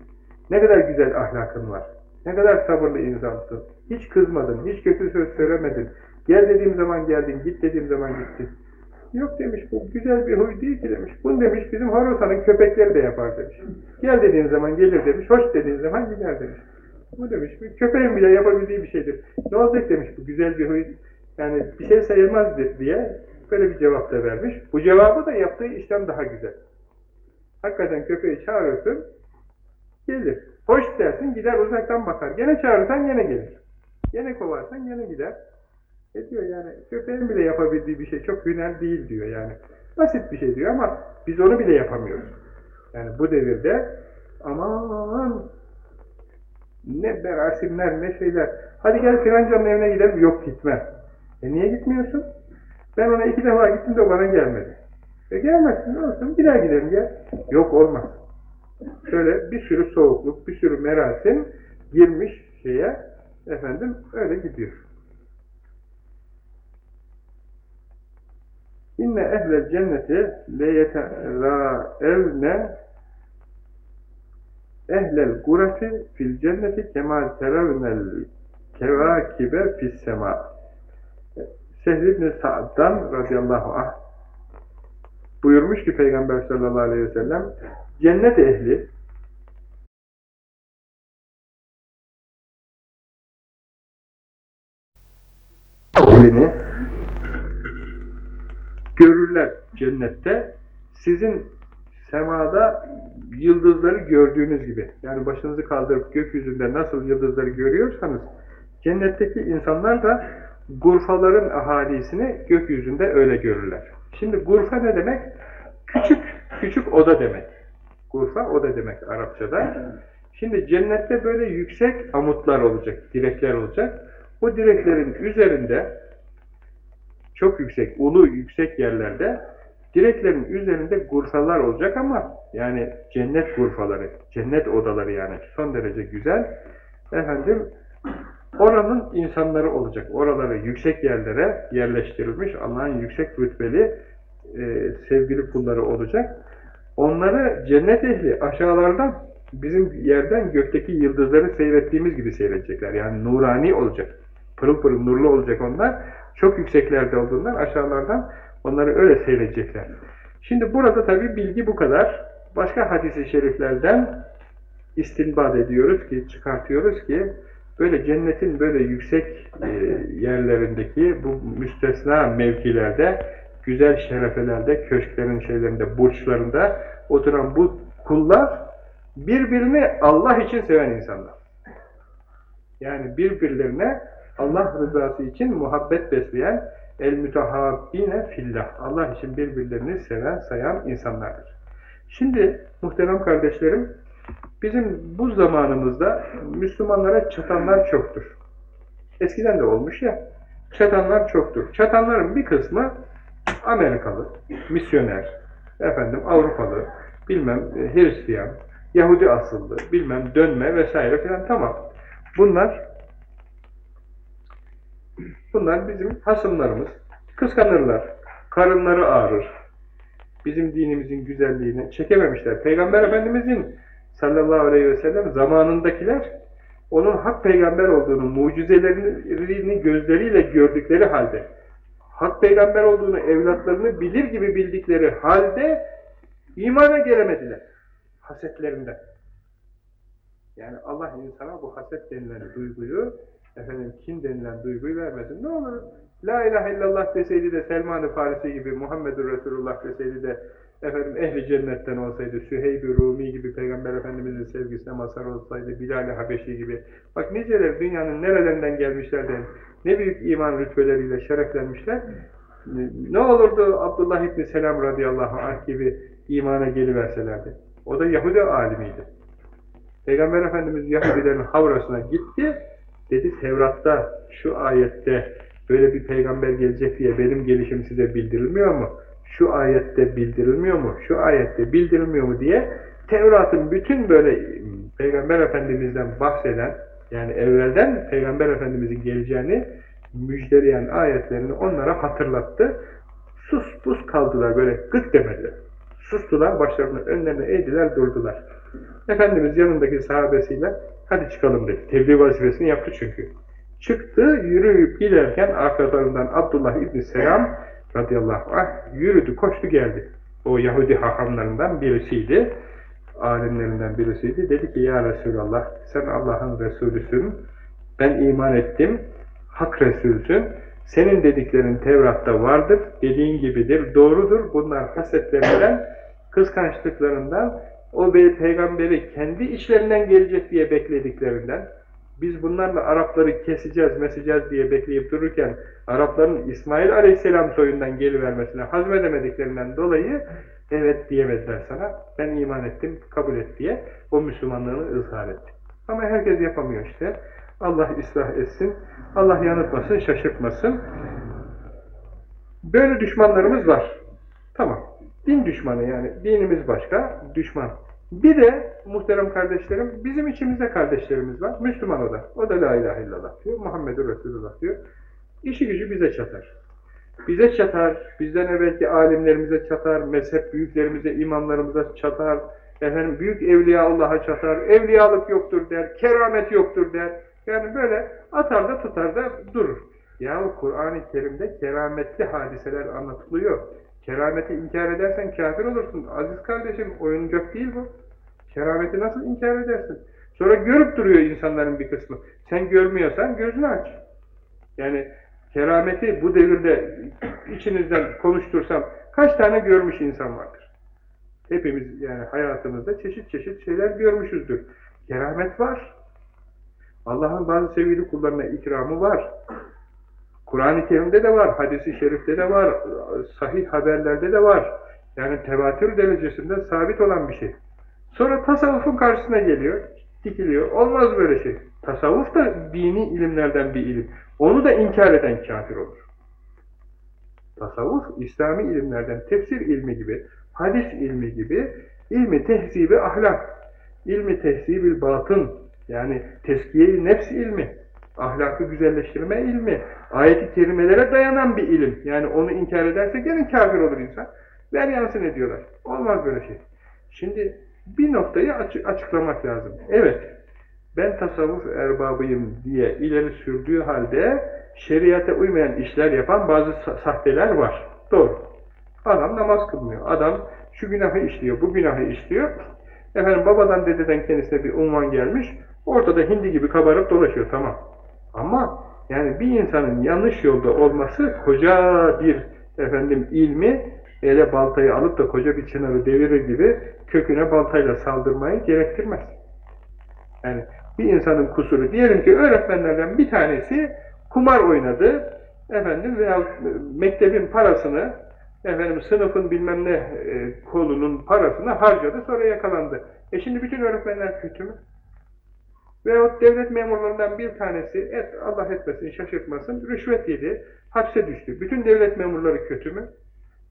Ne kadar güzel ahlakın var, ne kadar sabırlı insansın, hiç kızmadın, hiç kötü söz söylemedin, gel dediğim zaman geldin, git dediğim zaman gittin. Yok demiş, bu güzel bir huy değil ki demiş. Bunu demiş, bizim Horasan'ın köpekleri de yapar demiş. Gel dediğin zaman gelir demiş, hoş dediğin zaman gider demiş. Bu demiş, bir köpeğin bile yapabildiği bir şeydir. Ne olacak demiş, bu güzel bir huy, yani bir şey sayılmaz diye böyle bir cevap da vermiş. Bu cevabı da yaptığı işten daha güzel. Hakikaten köpeği çağırırsın, gelir. Hoş dersin, gider uzaktan bakar. Gene çağırırsan gene gelir. Gene kovarsan gene gider. E diyor yani köpeğin bile yapabildiği bir şey çok hüner değil diyor yani. Basit bir şey diyor ama biz onu bile yapamıyoruz. Yani bu devirde aman ne berasimler ne şeyler. Hadi gel filancanın evine gidelim. Yok gitmem. E niye gitmiyorsun? Ben ona iki defa gittim de bana gelmedi. E gelmezsin olsun bir daha gidelim gel. Yok olmaz. Şöyle bir sürü soğukluk, bir sürü merasim girmiş şeye efendim öyle gidiyor. İnne ehlel cenneti leyeteraevne ehlel gureti fil cenneti kemal teravnel kevakibe fis sema. Sehl ibn Sa'd'dan radıyallahu anh buyurmuş ki Peygamber sallallahu aleyhi ve sellem cennet ehli ehlini görürler cennette. Sizin semada yıldızları gördüğünüz gibi. Yani başınızı kaldırıp gökyüzünde nasıl yıldızları görüyorsanız cennetteki insanlar da gurfaların ahalisini gökyüzünde öyle görürler. Şimdi gurfa ne demek? Küçük, küçük oda demek. Gurfa oda demek Arapçada. Şimdi cennette böyle yüksek amutlar olacak, direkler olacak. O direklerin üzerinde çok yüksek, ulu yüksek yerlerde direklerin üzerinde gurfalar olacak ama yani cennet gurfaları, cennet odaları yani son derece güzel. Efendim Oranın insanları olacak. Oraları yüksek yerlere yerleştirilmiş Allah'ın yüksek rütbeli e, sevgili kulları olacak. Onları cennet ehli aşağılardan bizim yerden gökteki yıldızları seyrettiğimiz gibi seyredecekler. Yani nurani olacak. Pırıl pırıl nurlu olacak onlar. Çok yükseklerde olduğundan aşağılardan onları öyle seyredecekler. Şimdi burada tabi bilgi bu kadar. Başka hadis-i şeriflerden istinbad ediyoruz ki, çıkartıyoruz ki böyle cennetin böyle yüksek e, yerlerindeki bu müstesna mevkilerde, güzel şerefelerde, köşklerin şeylerinde, burçlarında oturan bu kullar birbirini Allah için seven insanlar. Yani birbirlerine Allah rızası için muhabbet besleyen el mütehabbine fillah. Allah için birbirlerini seven, sayan insanlardır. Şimdi muhterem kardeşlerim, bizim bu zamanımızda Müslümanlara çatanlar çoktur. Eskiden de olmuş ya, çatanlar çoktur. Çatanların bir kısmı Amerikalı, misyoner, efendim Avrupalı, bilmem Hristiyan, Yahudi asıllı, bilmem dönme vesaire filan tamam. Bunlar bunlar bizim hasımlarımız. Kıskanırlar. Karınları ağrır. Bizim dinimizin güzelliğini çekememişler. Peygamber Efendimizin sallallahu aleyhi ve sellem zamanındakiler onun hak peygamber olduğunu, mucizelerini gözleriyle gördükleri halde hak peygamber olduğunu evlatlarını bilir gibi bildikleri halde imana gelemediler. Hasetlerinden. Yani Allah insana bu haset denilen duyguyu, efendim kin denilen duyguyu vermesin. Ne olur? La ilahe illallah deseydi de Selman-ı Farisi gibi, Muhammedur Resulullah deseydi de efendim ehli cennetten olsaydı, Süheyb-i Rumi gibi Peygamber Efendimiz'in sevgisine mazhar olsaydı, Bilal-i Habeşi gibi. Bak niceler dünyanın nerelerinden gelmişler de ne büyük iman rütbeleriyle şereflenmişler. Ne olurdu Abdullah İbni Selam radıyallahu anh gibi imana geliverselerdi. O da Yahudi alimiydi. Peygamber Efendimiz Yahudilerin havrasına gitti. Dedi Tevrat'ta şu ayette böyle bir peygamber gelecek diye benim gelişim size bildirilmiyor mu? Şu ayette bildirilmiyor mu? Şu ayette bildirilmiyor mu diye Tevrat'ın bütün böyle Peygamber Efendimiz'den bahseden yani evvelden Peygamber Efendimiz'in geleceğini müjdeleyen ayetlerini onlara hatırlattı. Sus pus kaldılar böyle gık demediler. Sustular, başlarını önlerine eğdiler, durdular. Efendimiz yanındaki sahabesiyle hadi çıkalım dedi. Tebliğ vazifesini yaptı çünkü. Çıktı, yürüyüp giderken arkalarından Abdullah İbni Selam radıyallahu anh yürüdü, koştu geldi. O Yahudi hahamlarından birisiydi. Alimlerinden birisiydi. Dedi ki ya Resulallah sen Allah'ın Resulüsün. Ben iman ettim. Hak Resulsün. Senin dediklerin Tevrat'ta vardır. Dediğin gibidir. Doğrudur. Bunlar hasetlerinden, kıskançlıklarından, o peygamberi kendi içlerinden gelecek diye beklediklerinden, biz bunlarla Arapları keseceğiz, meseceğiz diye bekleyip dururken Arapların İsmail Aleyhisselam soyundan gelivermesine hazmedemediklerinden dolayı evet diyemediler sana. Ben iman ettim, kabul et diye o Müslümanlığını ızhar etti. Ama herkes yapamıyor işte. Allah ıslah etsin, Allah yanıltmasın, şaşırtmasın. Böyle düşmanlarımız var. Tamam. Din düşmanı yani. Dinimiz başka, düşman. Bir de muhterem kardeşlerim, bizim içimizde kardeşlerimiz var. Müslüman o da. O da la ilahe illallah diyor. Muhammedur Resulullah diyor. İşi gücü bize çatar. Bize çatar, bizden evvelki alimlerimize çatar, mezhep büyüklerimize, imamlarımıza çatar, efendim büyük evliya Allah'a çatar, evliyalık yoktur der, keramet yoktur der. Yani böyle atar da tutar da durur. Yahu Kur'an-ı Kerim'de kerametli hadiseler anlatılıyor. Kerameti inkar edersen kafir olursun. Aziz kardeşim oyuncak değil bu. Kerameti nasıl inkar edersin? Sonra görüp duruyor insanların bir kısmı. Sen görmüyorsan gözünü aç. Yani kerameti bu devirde içinizden konuştursam kaç tane görmüş insan vardır? Hepimiz yani hayatımızda çeşit çeşit şeyler görmüşüzdür. Keramet var. Allah'ın bazı sevgili kullarına ikramı var. Kur'an-ı Kerim'de de var, hadisi şerifte de var, sahih haberlerde de var. Yani tevatür derecesinde sabit olan bir şey. Sonra tasavvufun karşısına geliyor, dikiliyor. Olmaz böyle şey. Tasavvuf da dini ilimlerden bir ilim. Onu da inkar eden kafir olur. Tasavvuf, İslami ilimlerden tefsir ilmi gibi, hadis ilmi gibi, ilmi tehzibi ahlak, ilmi tehzibi batın, yani teskiye-i nefs ilmi, Ahlakı güzelleştirme ilmi, ayet-i kerimelere dayanan bir ilim. Yani onu inkar ederse gene kafir olur insan. Ver yansın ediyorlar. Olmaz böyle şey. Şimdi bir noktayı açık, açıklamak lazım. Evet, ben tasavvuf erbabıyım diye ileri sürdüğü halde şeriate uymayan işler yapan bazı sahteler var. Doğru. Adam namaz kılmıyor. Adam şu günahı işliyor, bu günahı işliyor. Efendim babadan dededen kendisine bir unvan gelmiş. Ortada hindi gibi kabarıp dolaşıyor. Tamam. Ama yani bir insanın yanlış yolda olması koca bir efendim ilmi ele baltayı alıp da koca bir çınarı devirir gibi köküne baltayla saldırmayı gerektirmez. Yani bir insanın kusuru diyelim ki öğretmenlerden bir tanesi kumar oynadı efendim veya mektebin parasını efendim sınıfın bilmem ne e, kolunun parasını harcadı sonra yakalandı. E şimdi bütün öğretmenler kötü mü? Veyahut devlet memurlarından bir tanesi et, Allah etmesin, şaşırtmasın, rüşvet yedi, hapse düştü. Bütün devlet memurları kötü mü?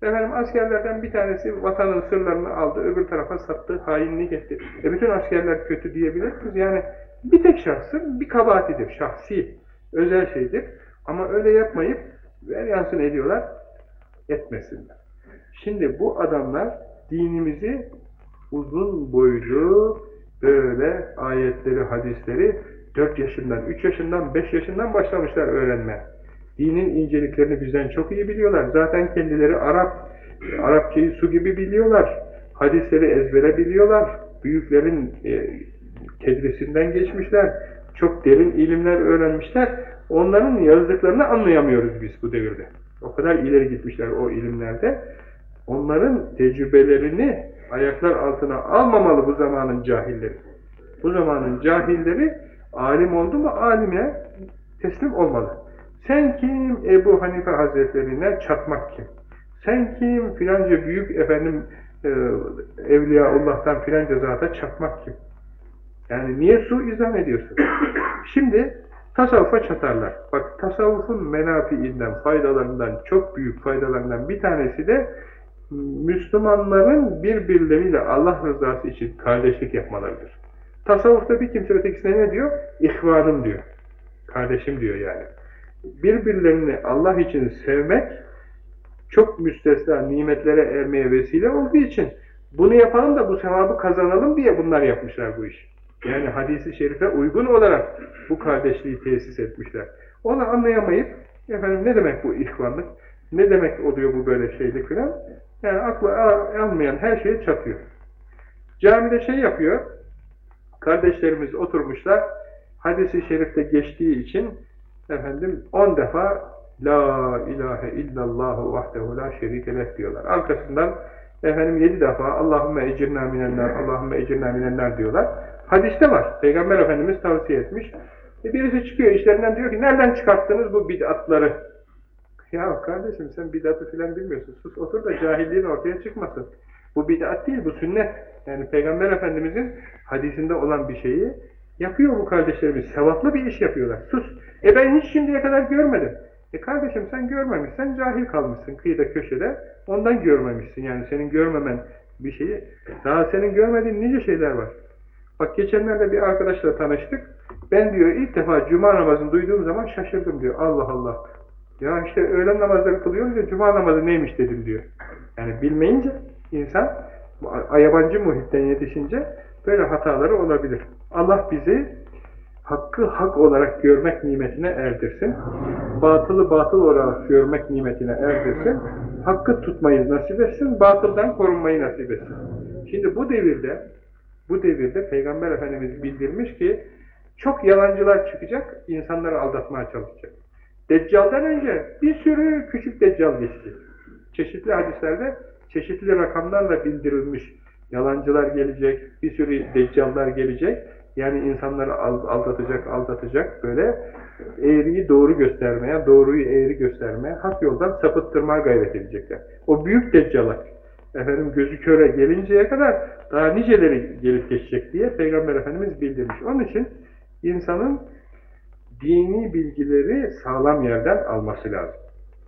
Efendim askerlerden bir tanesi vatanın sırlarını aldı, öbür tarafa sattı, hainlik etti. E bütün askerler kötü diyebilir miyiz? Yani bir tek şahsın bir kabahatidir, şahsi, özel şeydir. Ama öyle yapmayıp ver yansın ediyorlar, etmesinler. Şimdi bu adamlar dinimizi uzun boylu böyle ayetleri, hadisleri 4 yaşından, 3 yaşından, 5 yaşından başlamışlar öğrenmeye. Dinin inceliklerini bizden çok iyi biliyorlar. Zaten kendileri Arap, Arapçayı su gibi biliyorlar. Hadisleri ezbere biliyorlar. Büyüklerin e, tedrisinden geçmişler. Çok derin ilimler öğrenmişler. Onların yazdıklarını anlayamıyoruz biz bu devirde. O kadar ileri gitmişler o ilimlerde. Onların tecrübelerini ayaklar altına almamalı bu zamanın cahilleri. Bu zamanın cahilleri alim oldu mu alime teslim olmalı. Sen kim Ebu Hanife Hazretlerine çatmak kim? Sen kim filanca büyük efendim e, Evliyaullah'tan filanca zata çatmak kim? Yani niye su izah ediyorsun? Şimdi tasavvufa çatarlar. Bak tasavvufun menafiinden, faydalarından, çok büyük faydalarından bir tanesi de Müslümanların birbirleriyle Allah rızası için kardeşlik yapmalarıdır. Tasavvufta bir kimse ötekisine ne diyor? İhvanım diyor. Kardeşim diyor yani. Birbirlerini Allah için sevmek çok müstesna nimetlere ermeye vesile olduğu için bunu yapalım da bu sevabı kazanalım diye bunlar yapmışlar bu iş. Yani hadisi şerife uygun olarak bu kardeşliği tesis etmişler. Onu anlayamayıp efendim ne demek bu ihvanlık? Ne demek oluyor bu böyle şeylik filan? Yani aklı almayan her şeye çatıyor. Camide şey yapıyor, kardeşlerimiz oturmuşlar, hadisi şerifte geçtiği için efendim on defa La ilahe illallahu vahdehu la şerike leh diyorlar. Arkasından efendim yedi defa Allahümme ecirna minenler, Allahümme ecirna minenler diyorlar. Hadiste var. Peygamber Efendimiz tavsiye etmiş. E birisi çıkıyor işlerinden diyor ki nereden çıkarttınız bu bid'atları? Ya kardeşim sen bid'atı filan bilmiyorsun. Sus otur da cahilliğin ortaya çıkmasın. Bu bid'at değil, bu sünnet. Yani Peygamber Efendimizin hadisinde olan bir şeyi yapıyor bu kardeşlerimiz. Sevaplı bir iş yapıyorlar. Sus. E ben hiç şimdiye kadar görmedim. E kardeşim sen görmemişsen cahil kalmışsın kıyıda köşede. Ondan görmemişsin. Yani senin görmemen bir şeyi. Daha senin görmediğin nice şeyler var. Bak geçenlerde bir arkadaşla tanıştık. Ben diyor ilk defa cuma namazını duyduğum zaman şaşırdım diyor. Allah Allah. Ya işte öğlen namazları kılıyoruz ya cuma namazı neymiş dedim diyor. Yani bilmeyince insan yabancı muhitten yetişince böyle hataları olabilir. Allah bizi hakkı hak olarak görmek nimetine erdirsin. Batılı batıl olarak görmek nimetine erdirsin. Hakkı tutmayı nasip etsin, batıldan korunmayı nasip etsin. Şimdi bu devirde bu devirde Peygamber Efendimiz bildirmiş ki çok yalancılar çıkacak, insanları aldatmaya çalışacak. Deccal'dan önce bir sürü küçük deccal geçti. Çeşitli hadislerde çeşitli rakamlarla bildirilmiş yalancılar gelecek, bir sürü deccallar gelecek. Yani insanları aldatacak, aldatacak böyle eğriyi doğru göstermeye, doğruyu eğri göstermeye, hak yoldan sapıttırmaya gayret edecekler. O büyük deccalar, efendim gözü köre gelinceye kadar daha niceleri gelip geçecek diye Peygamber Efendimiz bildirmiş. Onun için insanın dini bilgileri sağlam yerden alması lazım.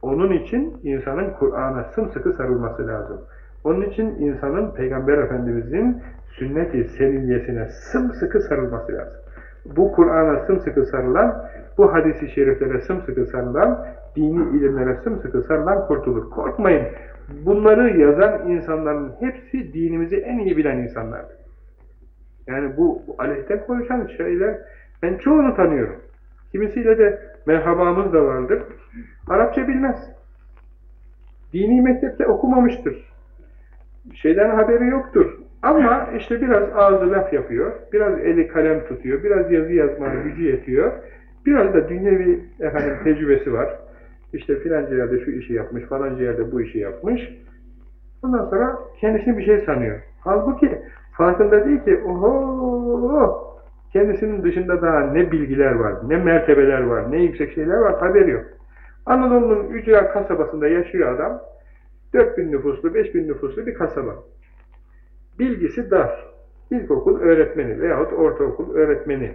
Onun için insanın Kur'an'a sımsıkı sarılması lazım. Onun için insanın Peygamber Efendimiz'in sünnet-i seniyyesine sımsıkı sarılması lazım. bu Kur'an'a sımsıkı sarılan, bu hadisi şeriflere sımsıkı sarılan, dini ilimlere sımsıkı sarılan kurtulur. Korkmayın. Bunları yazan insanların hepsi dinimizi en iyi bilen insanlardır. Yani bu, bu aleyhte konuşan şeyler, ben çoğunu tanıyorum. Kimisiyle de merhabamız da vardır. Arapça bilmez. Dini mektepte okumamıştır. Şeyden haberi yoktur. Ama işte biraz ağzı laf yapıyor, biraz eli kalem tutuyor, biraz yazı yazmaya gücü yetiyor, biraz da dünyevi efendim tecrübesi var. İşte filanca yerde şu işi yapmış, falanca yerde bu işi yapmış. Ondan sonra kendisini bir şey sanıyor. Halbuki farkında değil ki, oho, kendisinin dışında daha ne bilgiler var, ne mertebeler var, ne yüksek şeyler var, haberi yok. Anadolu'nun ücra kasabasında yaşıyor adam, 4000 nüfuslu, 5000 nüfuslu bir kasaba. Bilgisi dar. İlkokul öğretmeni veyahut ortaokul öğretmeni.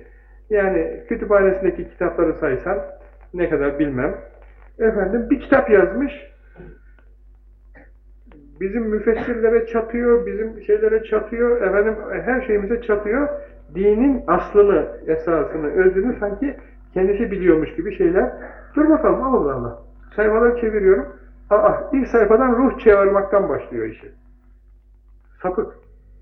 Yani kütüphanesindeki kitapları saysan ne kadar bilmem. Efendim bir kitap yazmış. Bizim müfessirlere çatıyor, bizim şeylere çatıyor, efendim her şeyimize çatıyor. Dinin aslını, esasını, özünü sanki kendisi biliyormuş gibi şeyler. Dur bakalım Allah Allah. Sayfaları çeviriyorum. Aa, ilk sayfadan ruh çevirmaktan başlıyor işi. Sapık.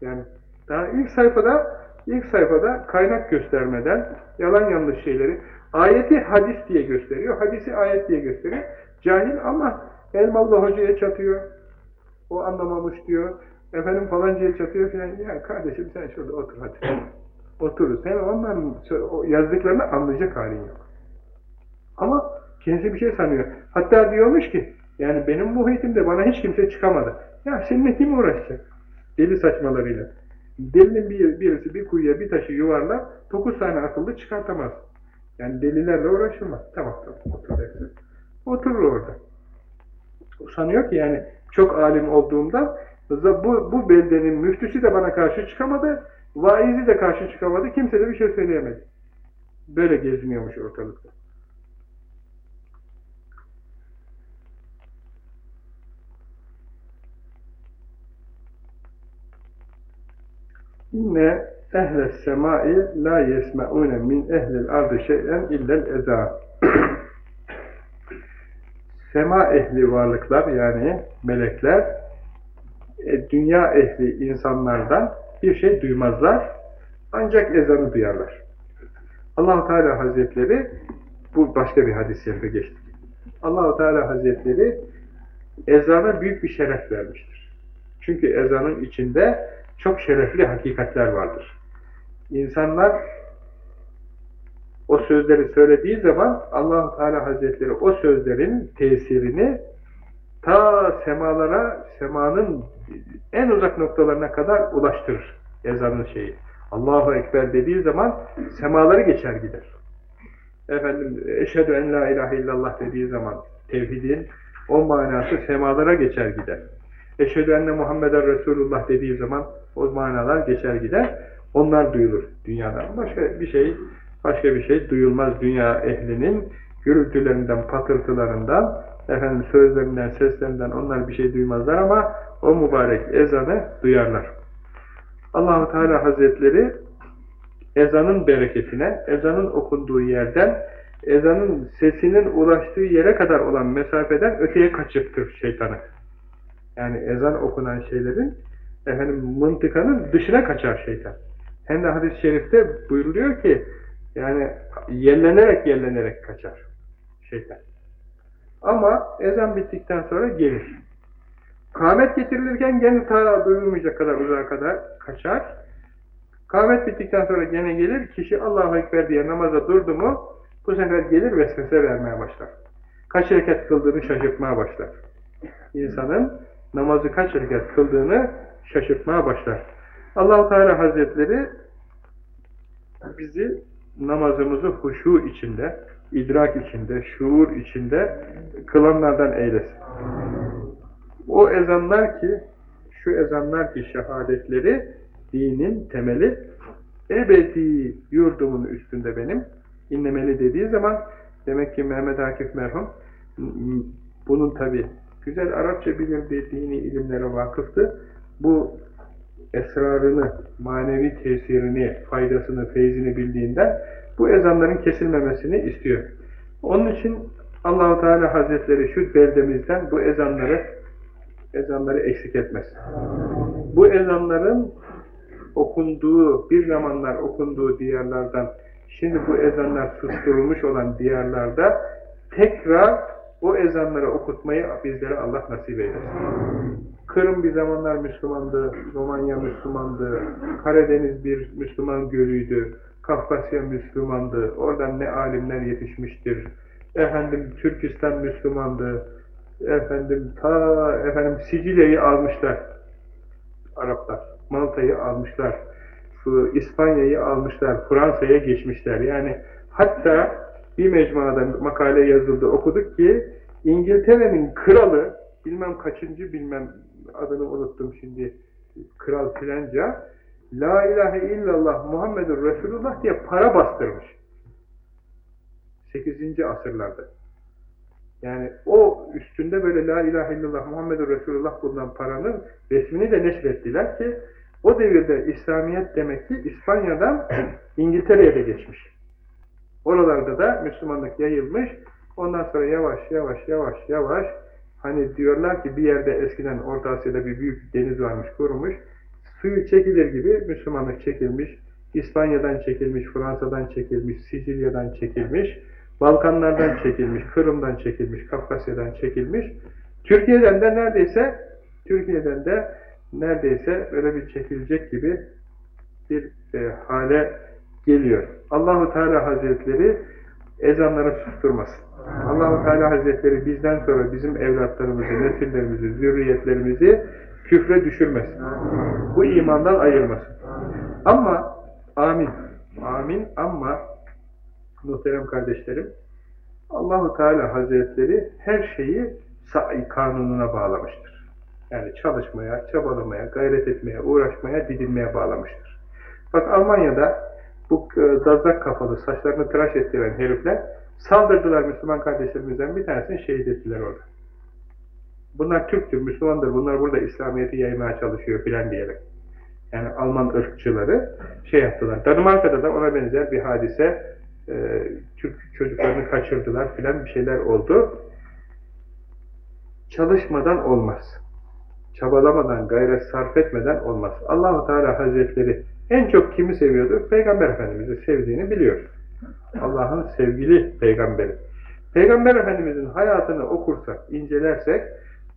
Yani daha ilk sayfada ilk sayfada kaynak göstermeden yalan yanlış şeyleri ayeti hadis diye gösteriyor, hadisi ayet diye gösteriyor. Cahil ama Elmalı hocaya çatıyor. O anlamamış diyor. Efendim falancaya çatıyor filan. Ya kardeşim sen şurada otur hadi. Otur. Sen onların yazdıklarını anlayacak halin yok. Ama kendisi bir şey sanıyor. Hatta diyormuş ki yani benim muhitimde bana hiç kimse çıkamadı. Ya seninle kim uğraşacak? Deli saçmalarıyla. Delinin bir, birisi bir kuyuya bir taşı yuvarlar, dokuz tane akıllı çıkartamaz. Yani delilerle uğraşılmaz. Tamam tamam oturacaksın. Oturur orada. Sanıyor ki yani çok alim olduğumda bu, bu beldenin müftüsü de bana karşı çıkamadı, vaizi de karşı çıkamadı, kimse de bir şey söyleyemedi. Böyle geziniyormuş ortalıkta. İnne ehles semai la yesme'une min ehlil ardı şey'en illel eza. Sema ehli varlıklar yani melekler e, dünya ehli insanlardan bir şey duymazlar. Ancak ezanı duyarlar. Allahu Teala Hazretleri bu başka bir hadis-i şerife geçti. Allahu Teala Hazretleri ezana büyük bir şeref vermiştir. Çünkü ezanın içinde çok şerefli hakikatler vardır. İnsanlar o sözleri söylediği zaman allah Teala Hazretleri o sözlerin tesirini ta semalara, semanın en uzak noktalarına kadar ulaştırır ezanın şeyi. Allahu Ekber dediği zaman semaları geçer gider. Efendim, eşhedü en la ilahe illallah dediği zaman tevhidin o manası semalara geçer gider. Eşhedü enne Muhammeden Resulullah dediği zaman o manalar geçer gider. Onlar duyulur dünyadan. Başka bir şey başka bir şey duyulmaz dünya ehlinin gürültülerinden, patırtılarından, efendim sözlerinden, seslerinden onlar bir şey duymazlar ama o mübarek ezanı duyarlar. Allahu Teala Hazretleri ezanın bereketine, ezanın okunduğu yerden, ezanın sesinin ulaştığı yere kadar olan mesafeden öteye kaçırtır şeytanı. Yani ezan okunan şeylerin efendim mıntıkanın dışına kaçar şeytan. Hem de hadis-i şerifte buyuruluyor ki yani yerlenerek yerlenerek kaçar şeytan. Ama ezan bittikten sonra gelir. Kâhmet getirilirken gene ta duyulmayacak kadar uzağa kadar kaçar. Kâhmet bittikten sonra gene gelir. Kişi Allahu Ekber diye namaza durdu mu bu sefer gelir vesvese vermeye başlar. Kaç rekat kıldığını şaşırtmaya başlar. İnsanın namazı kaç rekat kıldığını şaşırtmaya başlar. Allahu Teala Hazretleri bizi namazımızı huşu içinde, idrak içinde, şuur içinde kılanlardan eylesin. O ezanlar ki, şu ezanlar ki şehadetleri dinin temeli ebedi yurdumun üstünde benim inlemeli dediği zaman demek ki Mehmet Akif merhum bunun tabi güzel Arapça bilirdi, dini ilimlere vakıftı. Bu esrarını, manevi tesirini, faydasını, feyzini bildiğinden bu ezanların kesilmemesini istiyor. Onun için Allahu Teala Hazretleri şu beldemizden bu ezanları ezanları eksik etmez. Bu ezanların okunduğu, bir zamanlar okunduğu diyarlardan şimdi bu ezanlar susturulmuş olan diyarlarda tekrar o ezanları okutmayı bizlere Allah nasip eylesin. Kırım bir zamanlar Müslümandı, Romanya Müslümandı, Karadeniz bir Müslüman gölüydü, Kafkasya Müslümandı, oradan ne alimler yetişmiştir, efendim Türkistan Müslümandı, efendim ta efendim Sicilya'yı almışlar. Araplar, Malta'yı almışlar, İspanya'yı almışlar, Fransa'ya geçmişler. Yani hatta bir mecmuada makale yazıldı, okuduk ki İngiltere'nin kralı, bilmem kaçıncı bilmem adını unuttum şimdi, kral filanca, La ilahe illallah Muhammedur Resulullah diye para bastırmış. 8. asırlarda. Yani o üstünde böyle La ilahe illallah Muhammedur Resulullah bulunan paranın resmini de neşrettiler ki o devirde İslamiyet demek ki İspanya'dan İngiltere'ye de geçmiş. Oralarda da Müslümanlık yayılmış. Ondan sonra yavaş yavaş yavaş yavaş hani diyorlar ki bir yerde eskiden Orta Asya'da bir büyük deniz varmış kurumuş. Suyu çekilir gibi Müslümanlık çekilmiş. İspanya'dan çekilmiş, Fransa'dan çekilmiş, Sicilya'dan çekilmiş, Balkanlardan çekilmiş, Kırım'dan çekilmiş, Kafkasya'dan çekilmiş. Türkiye'den de neredeyse Türkiye'den de neredeyse böyle bir çekilecek gibi bir e, hale geliyor. Allahu Teala Hazretleri ezanları susturmasın. Allahu Teala Hazretleri bizden sonra bizim evlatlarımızı, nesillerimizi, zürriyetlerimizi küfre düşürmesin. Bu imandan ayırmasın. Ama amin. Amin ama muhterem kardeşlerim Allahu Teala Hazretleri her şeyi sa'i kanununa bağlamıştır. Yani çalışmaya, çabalamaya, gayret etmeye, uğraşmaya, didinmeye bağlamıştır. Bak Almanya'da bu e, dazlak kafalı, saçlarını tıraş ettiren herifler saldırdılar Müslüman kardeşlerimizden bir tanesini şehit ettiler orada. Bunlar Türktür, Müslümandır, bunlar burada İslamiyet'i yaymaya çalışıyor filan diyerek. Yani Alman ırkçıları şey yaptılar. Danimarka'da da ona benzer bir hadise e, Türk çocuklarını kaçırdılar filan bir şeyler oldu. Çalışmadan olmaz. Çabalamadan, gayret sarf etmeden olmaz. Allahu Teala Hazretleri en çok kimi seviyordu? Peygamber Efendimiz'i sevdiğini biliyor. Allah'ın sevgili peygamberi. Peygamber Efendimiz'in hayatını okursak, incelersek,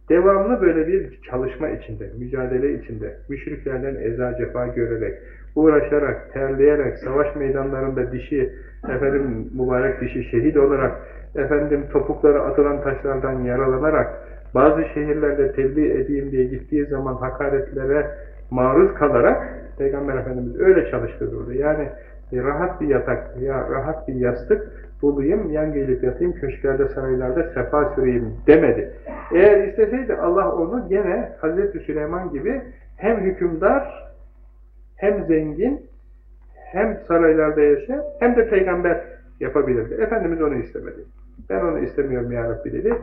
devamlı böyle bir çalışma içinde, mücadele içinde, müşriklerden eza cefa görerek, uğraşarak, terleyerek, savaş meydanlarında dişi, efendim mübarek dişi şehit olarak, efendim topukları atılan taşlardan yaralanarak, bazı şehirlerde tebliğ edeyim diye gittiği zaman hakaretlere maruz kalarak Peygamber Efendimiz öyle çalıştırdı. Yani rahat bir yatak ya rahat bir yastık bulayım, yan gelip yatayım, köşklerde, saraylarda sefa süreyim demedi. Eğer isteseydi Allah onu gene Hazreti Süleyman gibi hem hükümdar, hem zengin, hem saraylarda yaşayan, hem de peygamber yapabilirdi. Efendimiz onu istemedi. Ben onu istemiyorum ya Rabbi dedi.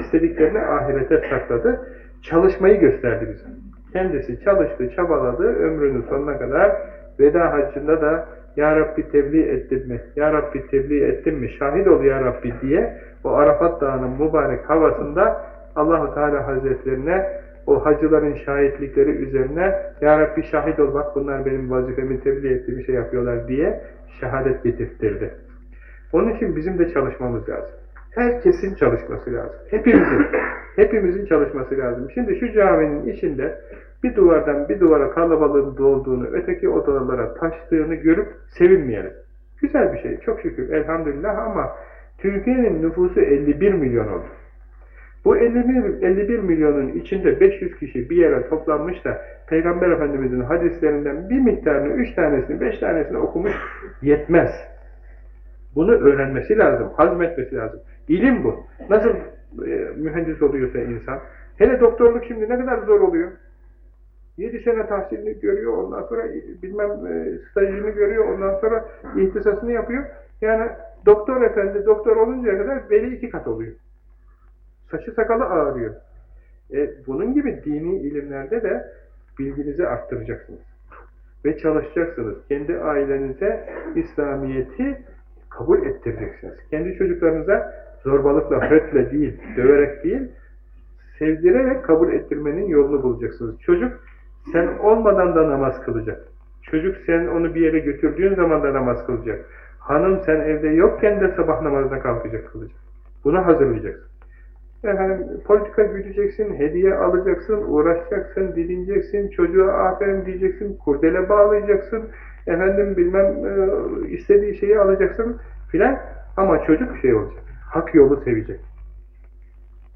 İstediklerini ahirete sakladı. Çalışmayı gösterdi bize. Kendisi çalıştı, çabaladı, ömrünün sonuna kadar veda haccında da Ya Rabbi tebliğ ettin mi? Ya Rabbi tebliğ ettin mi? Şahit ol Ya Rabbi diye o Arafat Dağı'nın mübarek havasında Allahu Teala Hazretlerine o hacıların şahitlikleri üzerine Ya Rabbi şahit ol bak bunlar benim vazifemi tebliğ ettiğim şey yapıyorlar diye şehadet getirtirdi. Onun için bizim de çalışmamız lazım. Herkesin çalışması lazım. Hepimizin. Hepimizin çalışması lazım. Şimdi şu caminin içinde bir duvardan bir duvara kalabalığın dolduğunu, öteki odalara taştığını görüp sevinmeyelim. Güzel bir şey. Çok şükür. Elhamdülillah ama Türkiye'nin nüfusu 51 milyon oldu. Bu 51, 51 milyonun içinde 500 kişi bir yere toplanmış da Peygamber Efendimiz'in hadislerinden bir miktarını, üç tanesini, beş tanesini okumuş yetmez. Bunu öğrenmesi lazım, hazmetmesi lazım. İlim bu. Nasıl e, mühendis oluyorsa insan. Hele doktorluk şimdi ne kadar zor oluyor. Yedi sene tahsilini görüyor, ondan sonra bilmem e, stajını görüyor, ondan sonra ihtisasını yapıyor. Yani doktor efendi doktor oluncaya kadar beli iki kat oluyor. Saçı sakalı ağrıyor. E, bunun gibi dini ilimlerde de bilginizi arttıracaksınız. Ve çalışacaksınız. Kendi ailenize İslamiyet'i kabul ettireceksiniz. Kendi çocuklarınıza zorbalıkla, hötle değil, döverek değil, sevdirerek kabul ettirmenin yolunu bulacaksınız. Çocuk sen olmadan da namaz kılacak. Çocuk sen onu bir yere götürdüğün zaman da namaz kılacak. Hanım sen evde yokken de sabah namazına kalkacak kılacak. Bunu hazırlayacaksın. Efendim, politika güdeceksin, hediye alacaksın, uğraşacaksın, dilineceksin, çocuğa aferin diyeceksin, kurdele bağlayacaksın, efendim bilmem e, istediği şeyi alacaksın filan. Ama çocuk şey olacak, hak yolu sevecek.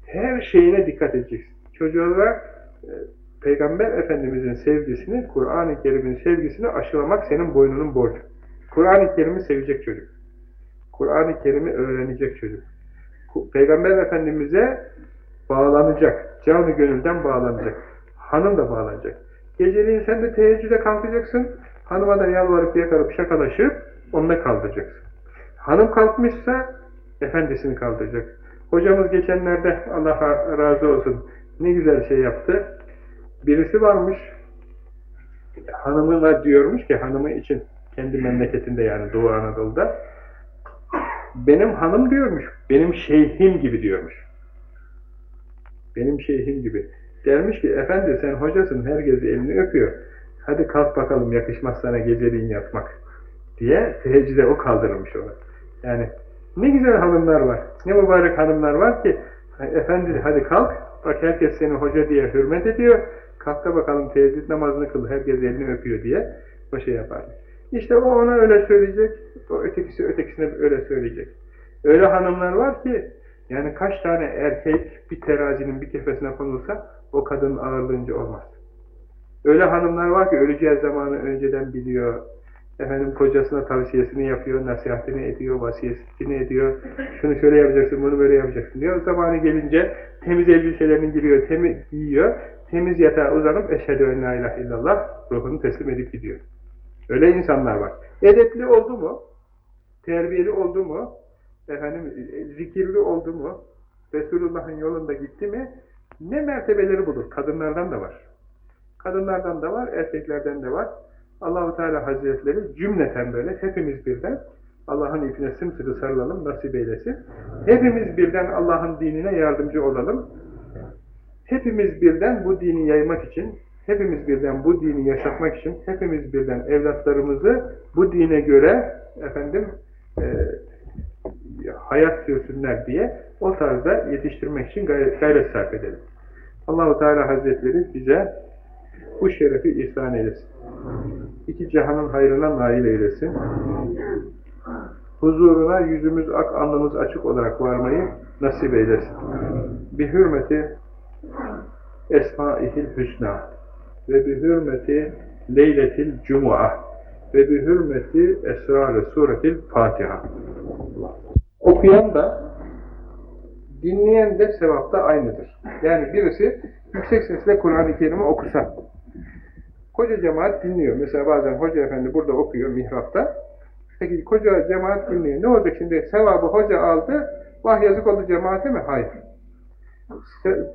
Her şeyine dikkat edeceksin. Çocuğa e, Peygamber Efendimizin sevgisini, Kur'an-ı Kerim'in sevgisini aşılamak senin boynunun borcu. Kur'an-ı Kerim'i sevecek çocuk. Kur'an-ı Kerim'i öğrenecek çocuk. Peygamber Efendimiz'e bağlanacak. Canı gönülden bağlanacak. Hanım da bağlanacak. Geceliğin sen de teheccüde kalkacaksın. Hanıma da yalvarıp yakarıp şakalaşıp onunla kaldıracaksın. Hanım kalkmışsa efendisini kaldıracak. Hocamız geçenlerde Allah razı olsun ne güzel şey yaptı. Birisi varmış hanımına diyormuş ki hanımı için kendi memleketinde yani Doğu Anadolu'da benim hanım diyormuş, benim şeyhim gibi diyormuş. Benim şeyhim gibi. Dermiş ki, efendi sen hocasın, herkes elini öpüyor. Hadi kalk bakalım yakışmaz sana geceliğin yatmak. Diye teheccüde o kaldırılmış ona. Yani ne güzel hanımlar var, ne mübarek hanımlar var ki, efendi hadi kalk, bak herkes seni hoca diye hürmet ediyor, kalk bakalım teheccüd namazını kıl, herkes elini öpüyor diye o şey yapar. İşte o ona öyle söyleyecek, o ötekisi ötekisine öyle söyleyecek. Öyle hanımlar var ki, yani kaç tane erkek bir terazinin bir kefesine konulsa, o kadının ağırlığınca olmaz. Öyle hanımlar var ki öleceği zamanı önceden biliyor, efendim kocasına tavsiyesini yapıyor, nasihatini ediyor, vasiyetini ediyor, şunu şöyle yapacaksın, bunu böyle yapacaksın diyor. Zamanı gelince temiz elbiselerini giriyor, temiz giyiyor, temiz yatağa uzanıp eşhedü en la ilahe illallah ruhunu teslim edip gidiyor. Öyle insanlar var. Edepli oldu mu? Terbiyeli oldu mu? Efendim, zikirli oldu mu? Resulullah'ın yolunda gitti mi? Ne mertebeleri bulur? Kadınlardan da var. Kadınlardan da var, erkeklerden de var. Allahu Teala Hazretleri cümleten böyle hepimiz birden Allah'ın ipine sımsıkı sarılalım, nasip eylesin. Hepimiz birden Allah'ın dinine yardımcı olalım. Hepimiz birden bu dini yaymak için hepimiz birden bu dini yaşatmak için, hepimiz birden evlatlarımızı bu dine göre efendim e, hayat sürsünler diye o tarzda yetiştirmek için gayret, gayret sarf edelim. Allahu Teala Hazretleri bize bu şerefi ihsan eylesin. İki cihanın hayrına nail eylesin. Huzuruna yüzümüz ak, alnımız açık olarak varmayı nasip eylesin. Bir hürmeti Esma-ihil Hüsna ve bi hürmeti Leyletil Cuma ve bi hürmeti Esrar-ı Suretil Fatiha. Okuyan da dinleyen de sevapta aynıdır. Yani birisi yüksek sesle Kur'an-ı Kerim'i okusa, koca cemaat dinliyor. Mesela bazen hoca efendi burada okuyor mihrapta. Peki koca cemaat dinliyor. Ne olacak şimdi? Sevabı hoca aldı, vah yazık oldu cemaate mi? Hayır.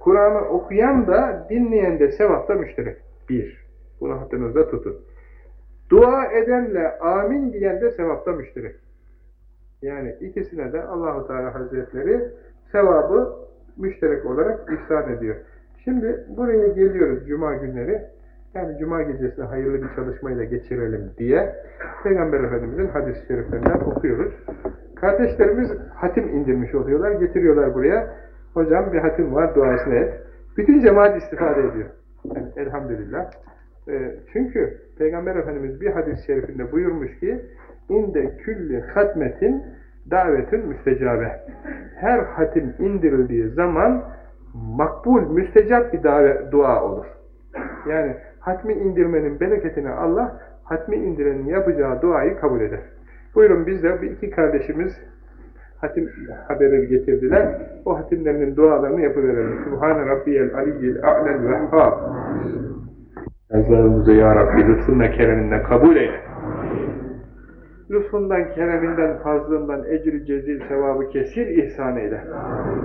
Kur'an'ı okuyan da dinleyen de sevapta müşterek. Bir. Bunu hatırınızda tutun. Dua edenle amin diyen de sevapta müşterek. Yani ikisine de Allahu Teala Hazretleri sevabı müşterek olarak ihsan ediyor. Şimdi buraya geliyoruz cuma günleri. Yani cuma gecesini hayırlı bir çalışmayla geçirelim diye Peygamber Efendimiz'in hadis-i şeriflerinden okuyoruz. Kardeşlerimiz hatim indirmiş oluyorlar, getiriyorlar buraya. Hocam bir hatim var, duasını et. Bütün cemaat istifade ediyor. Yani elhamdülillah. E, çünkü Peygamber Efendimiz bir hadis-i şerifinde buyurmuş ki inde külli hatmetin davetün müstecabe. Her hatim indirildiği zaman makbul, müstecap bir davet, dua olur. Yani hatmi indirmenin bereketini Allah hatmi indirenin yapacağı duayı kabul eder. Buyurun biz de iki kardeşimiz hatim haberi getirdiler. O hatimlerinin dualarını yapıverelim. Subhane Rabbiyel Aliyyil A'lel Vehhab. Yazlarımızı Ya Rabbi lütfunla kereminle kabul eyle. Lütfundan, kereminden, fazlından, ecri cezil, sevabı kesir ihsan eyle.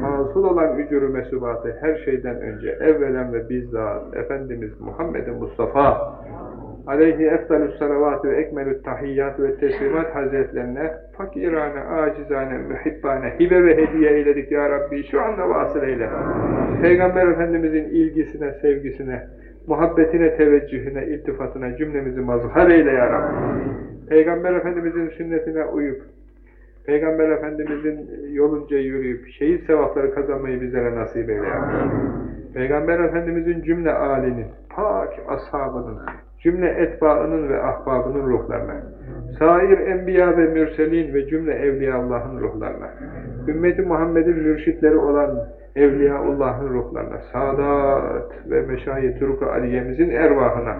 Hasıl olan ücuru mesubatı her şeyden önce, evvelen ve bizzat Efendimiz Muhammed Mustafa aleyhi efdalü salavatü ve ekmelü tahiyyat ve teslimat hazretlerine fakirane, acizane, mühibbane, hibe ve hediye eyledik ya Rabbi. Şu anda vasıl eyle. Peygamber Efendimizin ilgisine, sevgisine, muhabbetine, teveccühüne, iltifatına cümlemizi mazhar eyle ya Rabbi. Peygamber Efendimizin sünnetine uyup, Peygamber Efendimizin yolunca yürüyüp, şehit sevapları kazanmayı bizlere nasip eyle ya Rabbi. Peygamber Efendimizin cümle âlinin, pak ashabının, cümle etbaının ve ahbabının ruhlarına, sair enbiya ve mürselin ve cümle evliyaullahın ruhlarına, ümmeti Muhammed'in mürşitleri olan Evliyaullah'ın ruhlarına, Sadat ve Meşayi Turuk-u Aliye'mizin ervahına,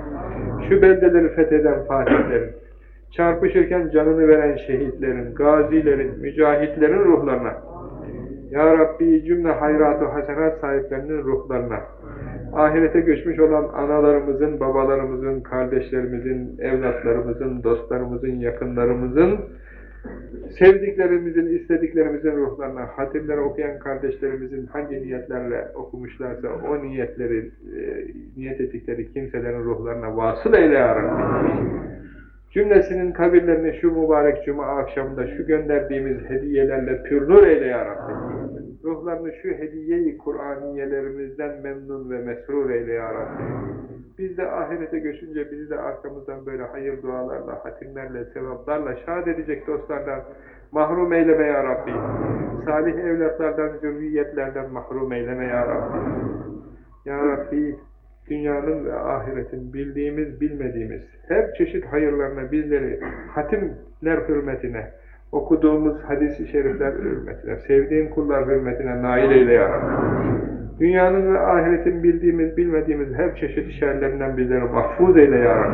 şu beldeleri fetheden fatihlerin, çarpışırken canını veren şehitlerin, gazilerin, mücahitlerin ruhlarına, Ya Rabbi cümle hayrat-ı hasenat sahiplerinin ruhlarına, ahirete göçmüş olan analarımızın, babalarımızın, kardeşlerimizin, evlatlarımızın, dostlarımızın, yakınlarımızın, sevdiklerimizin, istediklerimizin ruhlarına, hatimleri okuyan kardeşlerimizin hangi niyetlerle okumuşlarsa o niyetleri, e, niyet ettikleri kimselerin ruhlarına vasıl eyle ya Rabbi. Cümlesinin kabirlerini şu mübarek cuma akşamında şu gönderdiğimiz hediyelerle pürnur eyle ya Rabbi. Ruhlarını şu hediye-i Kur'aniyelerimizden memnun ve mesrur eyle ya Rabbi. Biz de ahirete göçünce bizi de arkamızdan böyle hayır dualarla, hatimlerle, sevaplarla şad edecek dostlardan mahrum eyleme ya Rabbi. Salih evlatlardan, zürriyetlerden mahrum eyleme ya Rabbi. Ya Rabbi, dünyanın ve ahiretin bildiğimiz, bilmediğimiz her çeşit hayırlarına bizleri hatimler hürmetine, okuduğumuz hadis-i şerifler hürmetine, sevdiğin kullar hürmetine nail eyle. Dünyanın ve ahiretin bildiğimiz, bilmediğimiz her çeşit şerlerinden bizleri mahfuz eyle ya.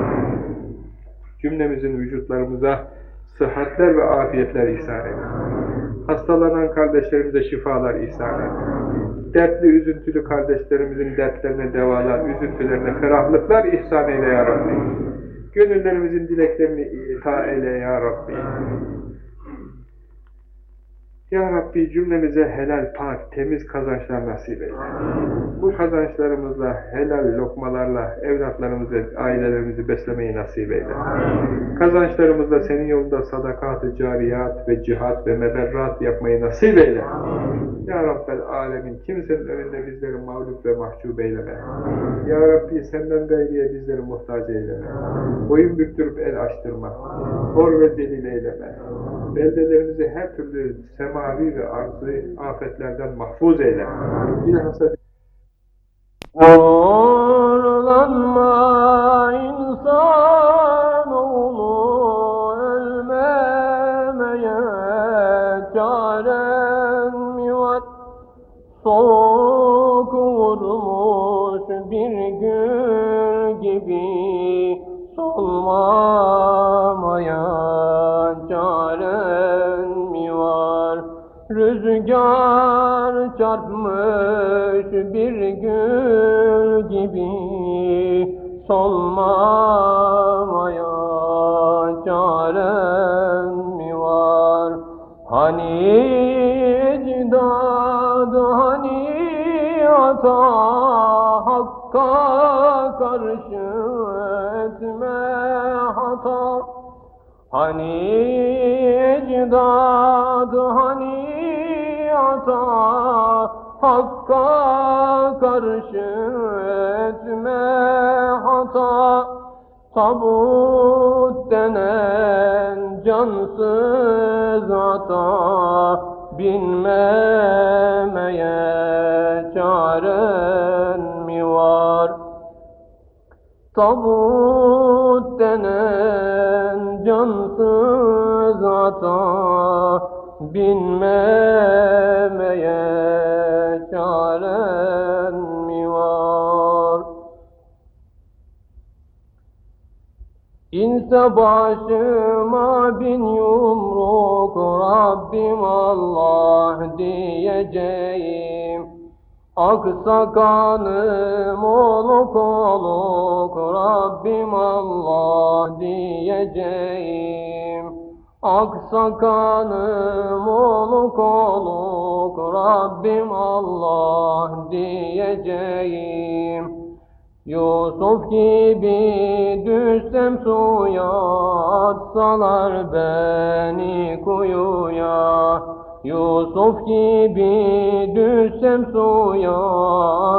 Cümlemizin vücutlarımıza sıhhatler ve afiyetler ihsan eyle. Hastalanan kardeşlerimize şifalar ihsan eyle. Dertli, üzüntülü kardeşlerimizin dertlerine devalar, üzüntülerine ferahlıklar ihsan eyle ya Rabbi. Gönüllerimizin dileklerini ita eyle ya Rabbi. Ya Rabbi cümlemize helal, pak, temiz kazançlar nasip eyle. Bu kazançlarımızla, helal lokmalarla evlatlarımızı, ailelerimizi beslemeyi nasip eyle. Kazançlarımızla senin yolunda sadakat-ı cariyat ve cihat ve meberrat yapmayı nasip eyle. Ya Rabbel alemin kimsenin önünde bizleri mağlup ve mahcup eyleme. Ya Rabbi senden gayriye bizleri muhtaç eyleme. Boyun büktürüp el açtırma. Hor ve zelil eyleme. Beldelerimizi her türlü semavi ve arzı afetlerden mahfuz eyle. Bilhassa Ağırlanma Soğuk vurmuş bir gül gibi solmamaya çaren mi var? Rüzgar çarpmış bir gül gibi solmamaya çaren mi var? Hani ata hakka karşı etme hata. Hani ecdad, hani ata Hakka karşı etme hata. Tabut denen cansız ata Binmemeye Tabut denen cansız ata Binmemeye çaren mi var? İnse başıma bin yumruk Rabbim Allah diyeceğim Aksa kanım oluk oluk Rabbim Allah diyeceğim. Aksakanım oluk oluk Rabbim Allah diyeceğim. Yusuf gibi düşsem suya atsalar beni kuyuya Yusuf gibi düşsem suya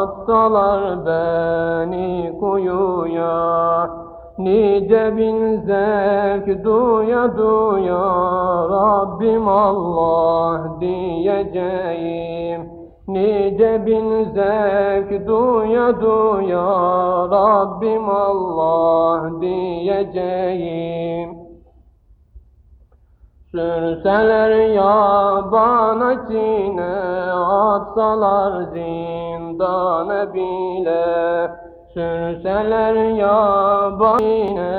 atsalar beni kuyuya. Nice bin zevk duya duya Rabbim Allah diyeceğim. Nice bin zevk duya duya Rabbim Allah diyeceğim Sürseler yabana çiğne atsalar zindana bile. Sürseler yabana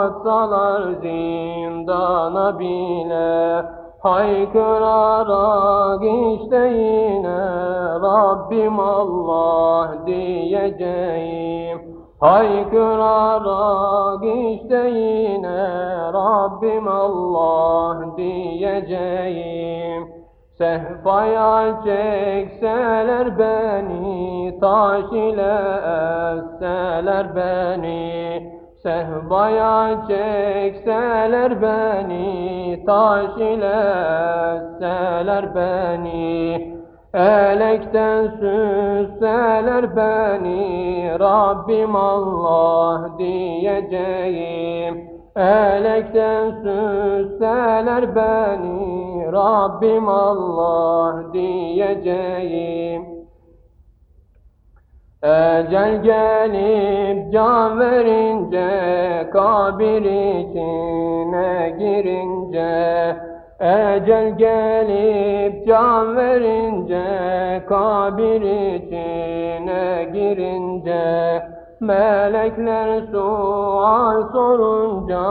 atsalar zindana bile. Haykırarak işte yine Rabbim Allah diyeceğim Haykırarak işte yine Rabbim Allah diyeceğim. Sehpaya çekseler beni Taş ile esseler beni. Sehpaya çekseler beni Taş ile esseler beni Elekten süsseler beni Rabbim Allah diyeceğim. Elekten süsseler beni Rabbim Allah diyeceğim. Ecel gelip can verince kabir içine girince Ecel gelip can verince kabir içine girince Melekler sual sorunca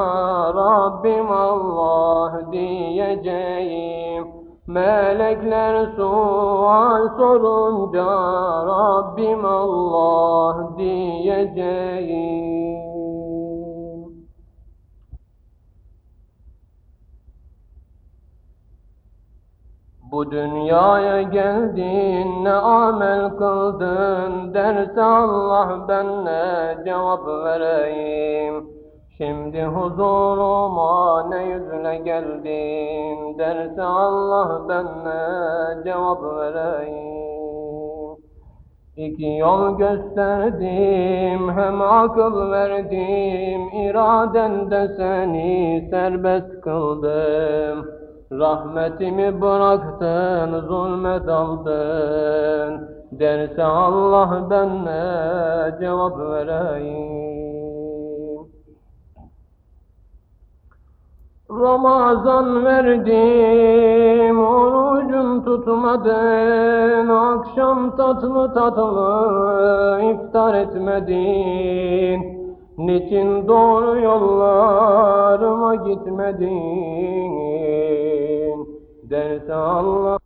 Rabbim Allah diyeceğim. Melekler sual sorunca Rabbim Allah diyeceğim Bu dünyaya geldin ne amel kıldın derse Allah ben ne cevap vereyim? Şimdi huzuruma ne yüzle geldin derse Allah ben ne cevap vereyim? İki yol gösterdim hem akıl verdim iradende seni serbest kıldım Rahmetimi bıraktın, zulme daldın. Derse Allah ben ne cevap vereyim? Ramazan verdim, orucum tutmadın. Akşam tatlı tatlı iftar etmedin. Niçin doğru yollarıma gitmedin? Derse Allah